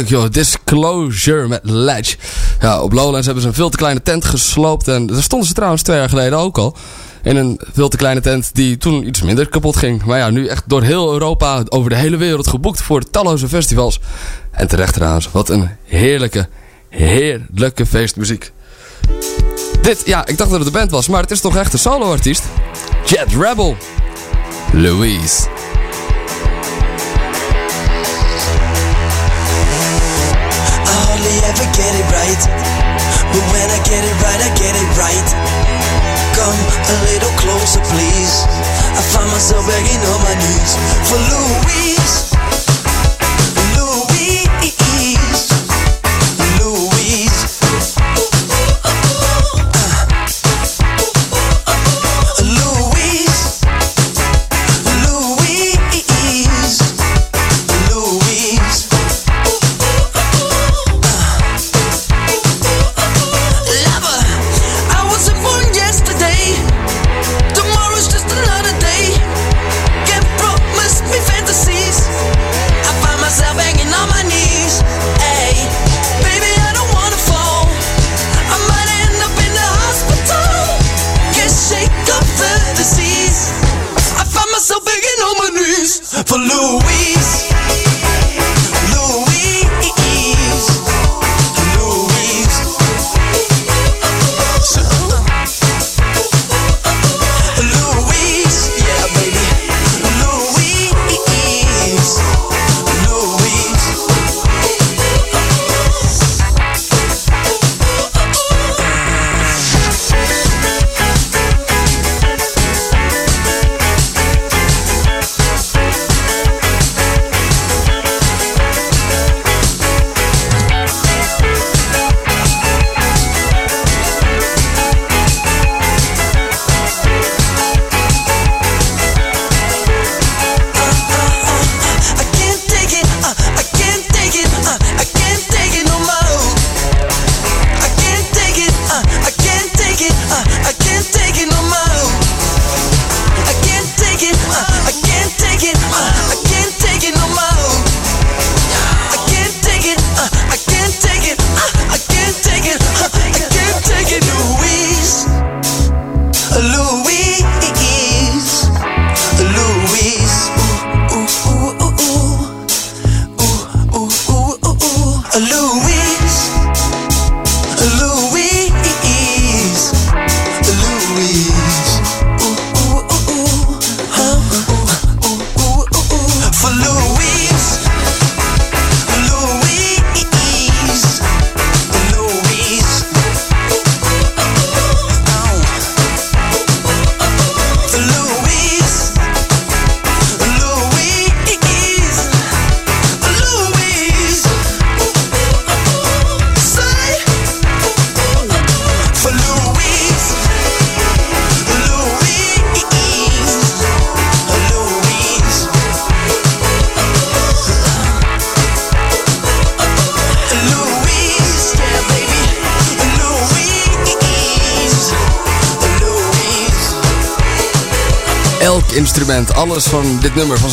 joh, Disclosure met Ledge. Ja, op Lowlands hebben ze een veel te kleine tent gesloopt. En daar stonden ze trouwens twee jaar geleden ook al. In een veel te kleine tent die toen iets minder kapot ging. Maar ja, nu echt door heel Europa, over de hele wereld geboekt voor talloze festivals. En terecht trouwens, wat een heerlijke, heerlijke feestmuziek. Dit, ja, ik dacht dat het de band was, maar het is toch echt een soloartiest? Jet Rebel. Louise. never get it right. But when I get it right, I get it right. Come a little closer, please. I find myself begging on my knees for Louise.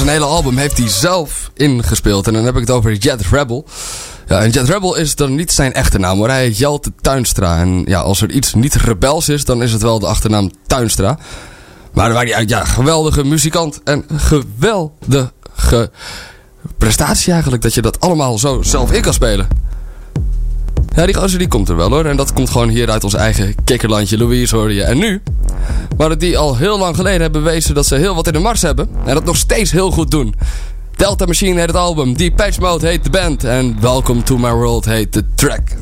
Zijn hele album, heeft hij zelf ingespeeld. En dan heb ik het over Jet Rebel. Ja, en Jet Rebel is dan niet zijn echte naam hoor. Hij heet Jelte Tuinstra. En ja, als er iets niet rebels is, dan is het wel de achternaam Tuinstra. Maar waar hij ja, geweldige muzikant en geweldige prestatie eigenlijk. Dat je dat allemaal zo zelf in kan spelen. Ja, die gozer die komt er wel hoor. En dat komt gewoon hier uit ons eigen kikkerlandje. Louise hoorde je. En nu, maar dat die al heel lang geleden hebben bewezen dat ze heel wat in de mars hebben. En dat nog steeds heel goed doen. Delta Machine heet het album. Deep Patch Mode heet de band. En Welcome to My World heet de track.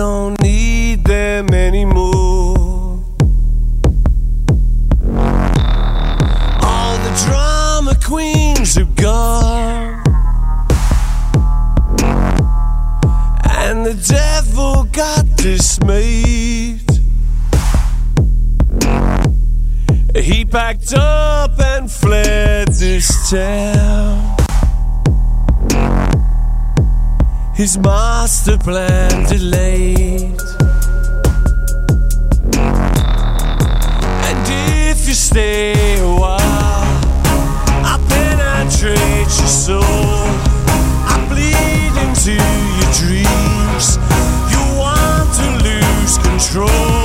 Don't need them anymore. All the drama queens are gone. And the devil got dismayed. He packed up and fled this town. His master plan delayed. And if you stay a while, I penetrate your soul. I bleed into your dreams. You want to lose control.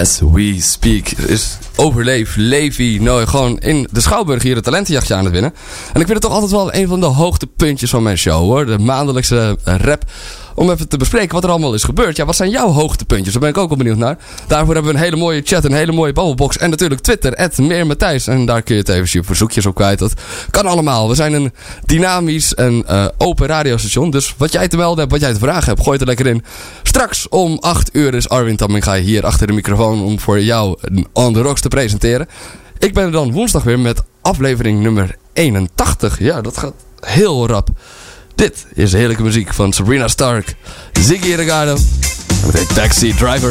As we speak is overleef Levi nou gewoon in de Schouwburg hier een talentenjachtje aan het winnen. En ik vind het toch altijd wel een van de hoogtepuntjes van mijn show hoor. De maandelijkse eh, rap. Om even te bespreken wat er allemaal is gebeurd. Ja, wat zijn jouw hoogtepuntjes? Daar ben ik ook wel benieuwd naar. Daarvoor hebben we een hele mooie chat, een hele mooie babbelbox. En natuurlijk Twitter, @meermatthijs. En daar kun je het even je verzoekjes op kwijt. Dat kan allemaal. We zijn een dynamisch en eh, open radiostation. Dus wat jij te melden hebt, wat jij te vragen hebt, gooi het er lekker in. Straks om 8 uur is Arwin Tamminga hier achter de microfoon om voor jou On The Rocks te presenteren. Ik ben er dan woensdag weer met aflevering nummer 81. Ja, dat gaat heel rap. Dit is heerlijke muziek van Sabrina Stark, Ziggy Regardo met een Taxi Driver.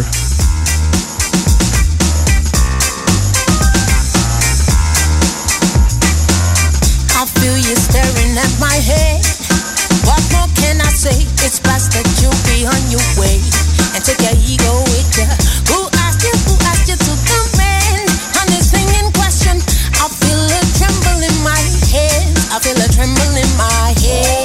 I feel you staring at my head. What more can I say? It's best that you be on your way and take your ego with ya. Who asked you? Who asked you to come in on this thing in question? I feel a tremble in my hands. I feel a tremble in my hands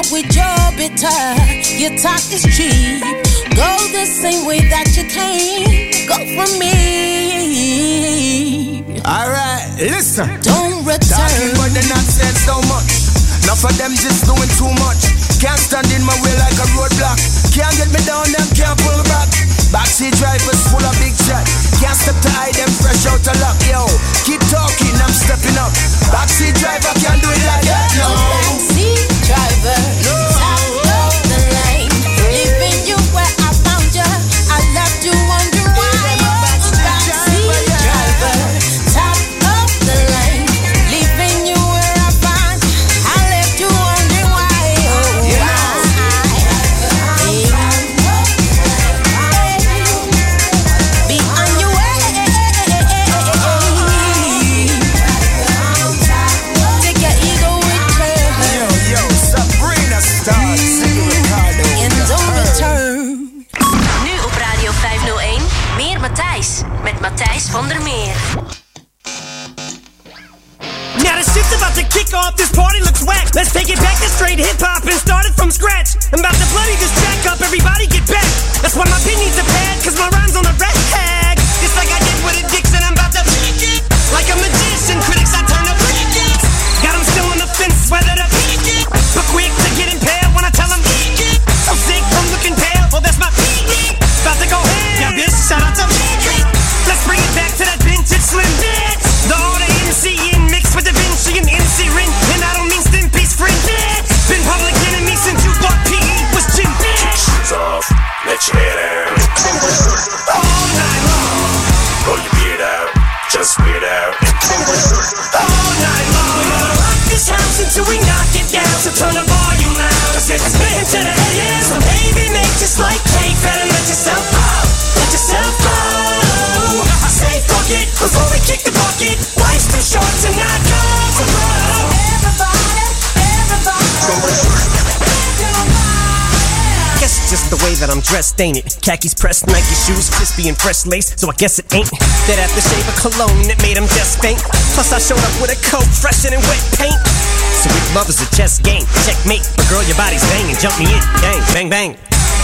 Now with your bitter. Your talk is cheap. Go the same way that you came. Go for me. Alright, listen. Don't return. Talking they're not saying so much. Enough of them just doing too much. Can't stand in my way like a roadblock. Can't get me down, them can't pull back. Backseat drivers full of big chat. Can't step to hide them fresh out of luck. Yo, keep talking, I'm stepping up. Backseat driver can't do it like that. No driver. And lace, so I guess it ain't that aftershave of cologne that made him just faint. Plus, I showed up with a coat fresher than wet paint. So if love is a chess game, checkmate. But girl, your body's banging, jump me in, bang, bang, bang.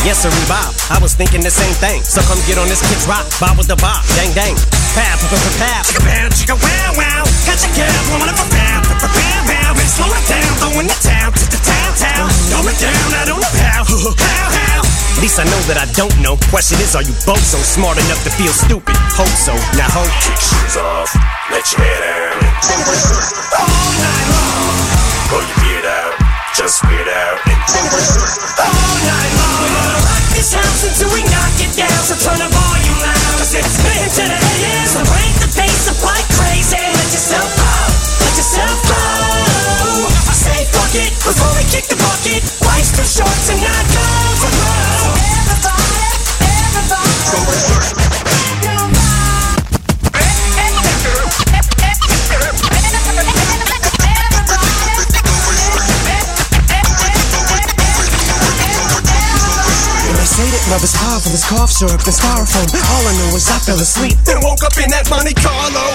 Yes, sir, Bob. I was thinking the same thing. So come get on this kid's rock, bob with the bob, dang, dang. Pow, pow, pow, pow. Chicka pow, chicka wow, wow. Catch a cab, woman up a pow, pow, pow, pow, pow. Baby, slow it down, throwing the town, to the town, town. Throw it down, I don't know how, *laughs* how, how. At least I know that I don't know. Question is, are you both so smart enough to feel stupid? Hope so. Now hope. Kick shoes off, let your hair down. All night long, Pull your beard out, just weird out. all night long. We're gonna rock this house until we knock it down. So turn the volume loud. Cause it's been to the AM. So break the pace up like crazy. Let yourself go. Let yourself go. I say fuck it before we kick the bucket. Life's too short to not go. So love is powerful as cough syrup and styrofoam, all I know is I fell asleep and woke up in that Monte Carlo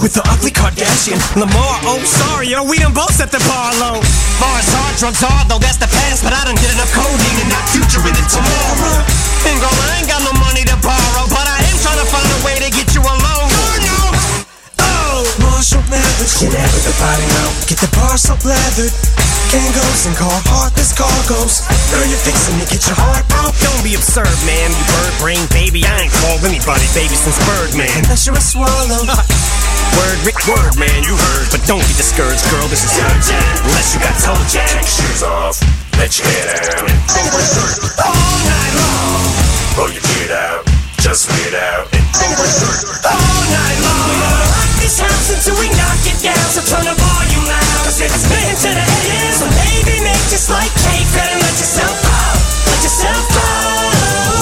with the ugly Kardashian Lamar. Oh, sorry, yo, we done both set the bar low. Bars hard, drugs hard, though that's the past, but I done get enough codeine and not future in it tomorrow. And girl, I ain't got no money to borrow, but I am trying to find a way to get you alone. Oh, Marshall, method. Get out of the party now. Get the bar so leathered. Kangos and car heartless cargoes. Girl, you're fixing to get your heart broke. Don't be absurd, man. You bird brain baby. I ain't called anybody baby since Birdman. Unless you're a swallow. *laughs* Word, Rick, word, man, you heard. But don't be discouraged, girl. This is your jam. Unless you got toe jam. Take shoes off, let your hair down. All night long. Pull your feet out, just weird out. All night long. This house until we knock it down. So turn the volume loud. Cause it's been to the AM. So baby, make just like cake. Better let yourself go. Let yourself go.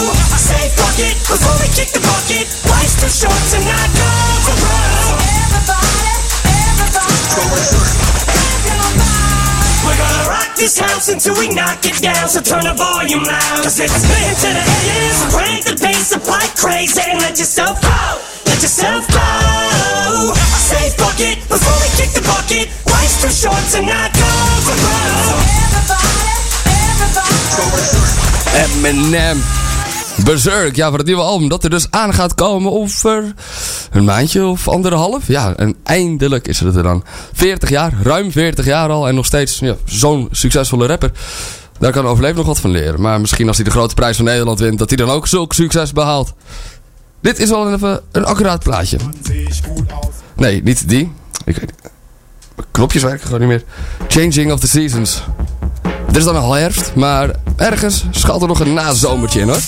I say fuck it before we kick the bucket. Life's too short to not go to bro. We're gonna rock this house until we knock it down. So turn the volume loud. Cause it's been to the AM. So crank the bass up like crazy and let yourself go. Let yourself go. Fuck it before we kick the not. Eminem. Berserk, ja, voor het nieuwe album dat er dus aan gaat komen over een maandje of anderhalf. Ja, en eindelijk is het er dan. 40 jaar, ruim 40 jaar al en nog steeds ja, zo'n succesvolle rapper. Daar kan Overleef nog wat van leren. Maar misschien als hij de grote prijs van Nederland wint, dat hij dan ook zulk succes behaalt. Dit is wel even een accuraat plaatje. Nee, niet die. Ik weet niet. Knopjes werken gewoon niet meer. Changing of the Seasons. Het is dan al herfst, maar ergens schuilt er nog een nazomertje in hoor.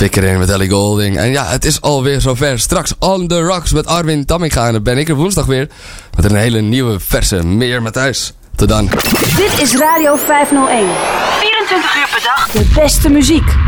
Ik erin met Ellie Golding. En ja, het is alweer zover. Straks On The Rocks met Arwin Tamminga. En dan ben ik er woensdag weer met een hele nieuwe verse. Meer thuis. Tot dan. Dit is Radio 501. 24 uur per dag. De beste muziek.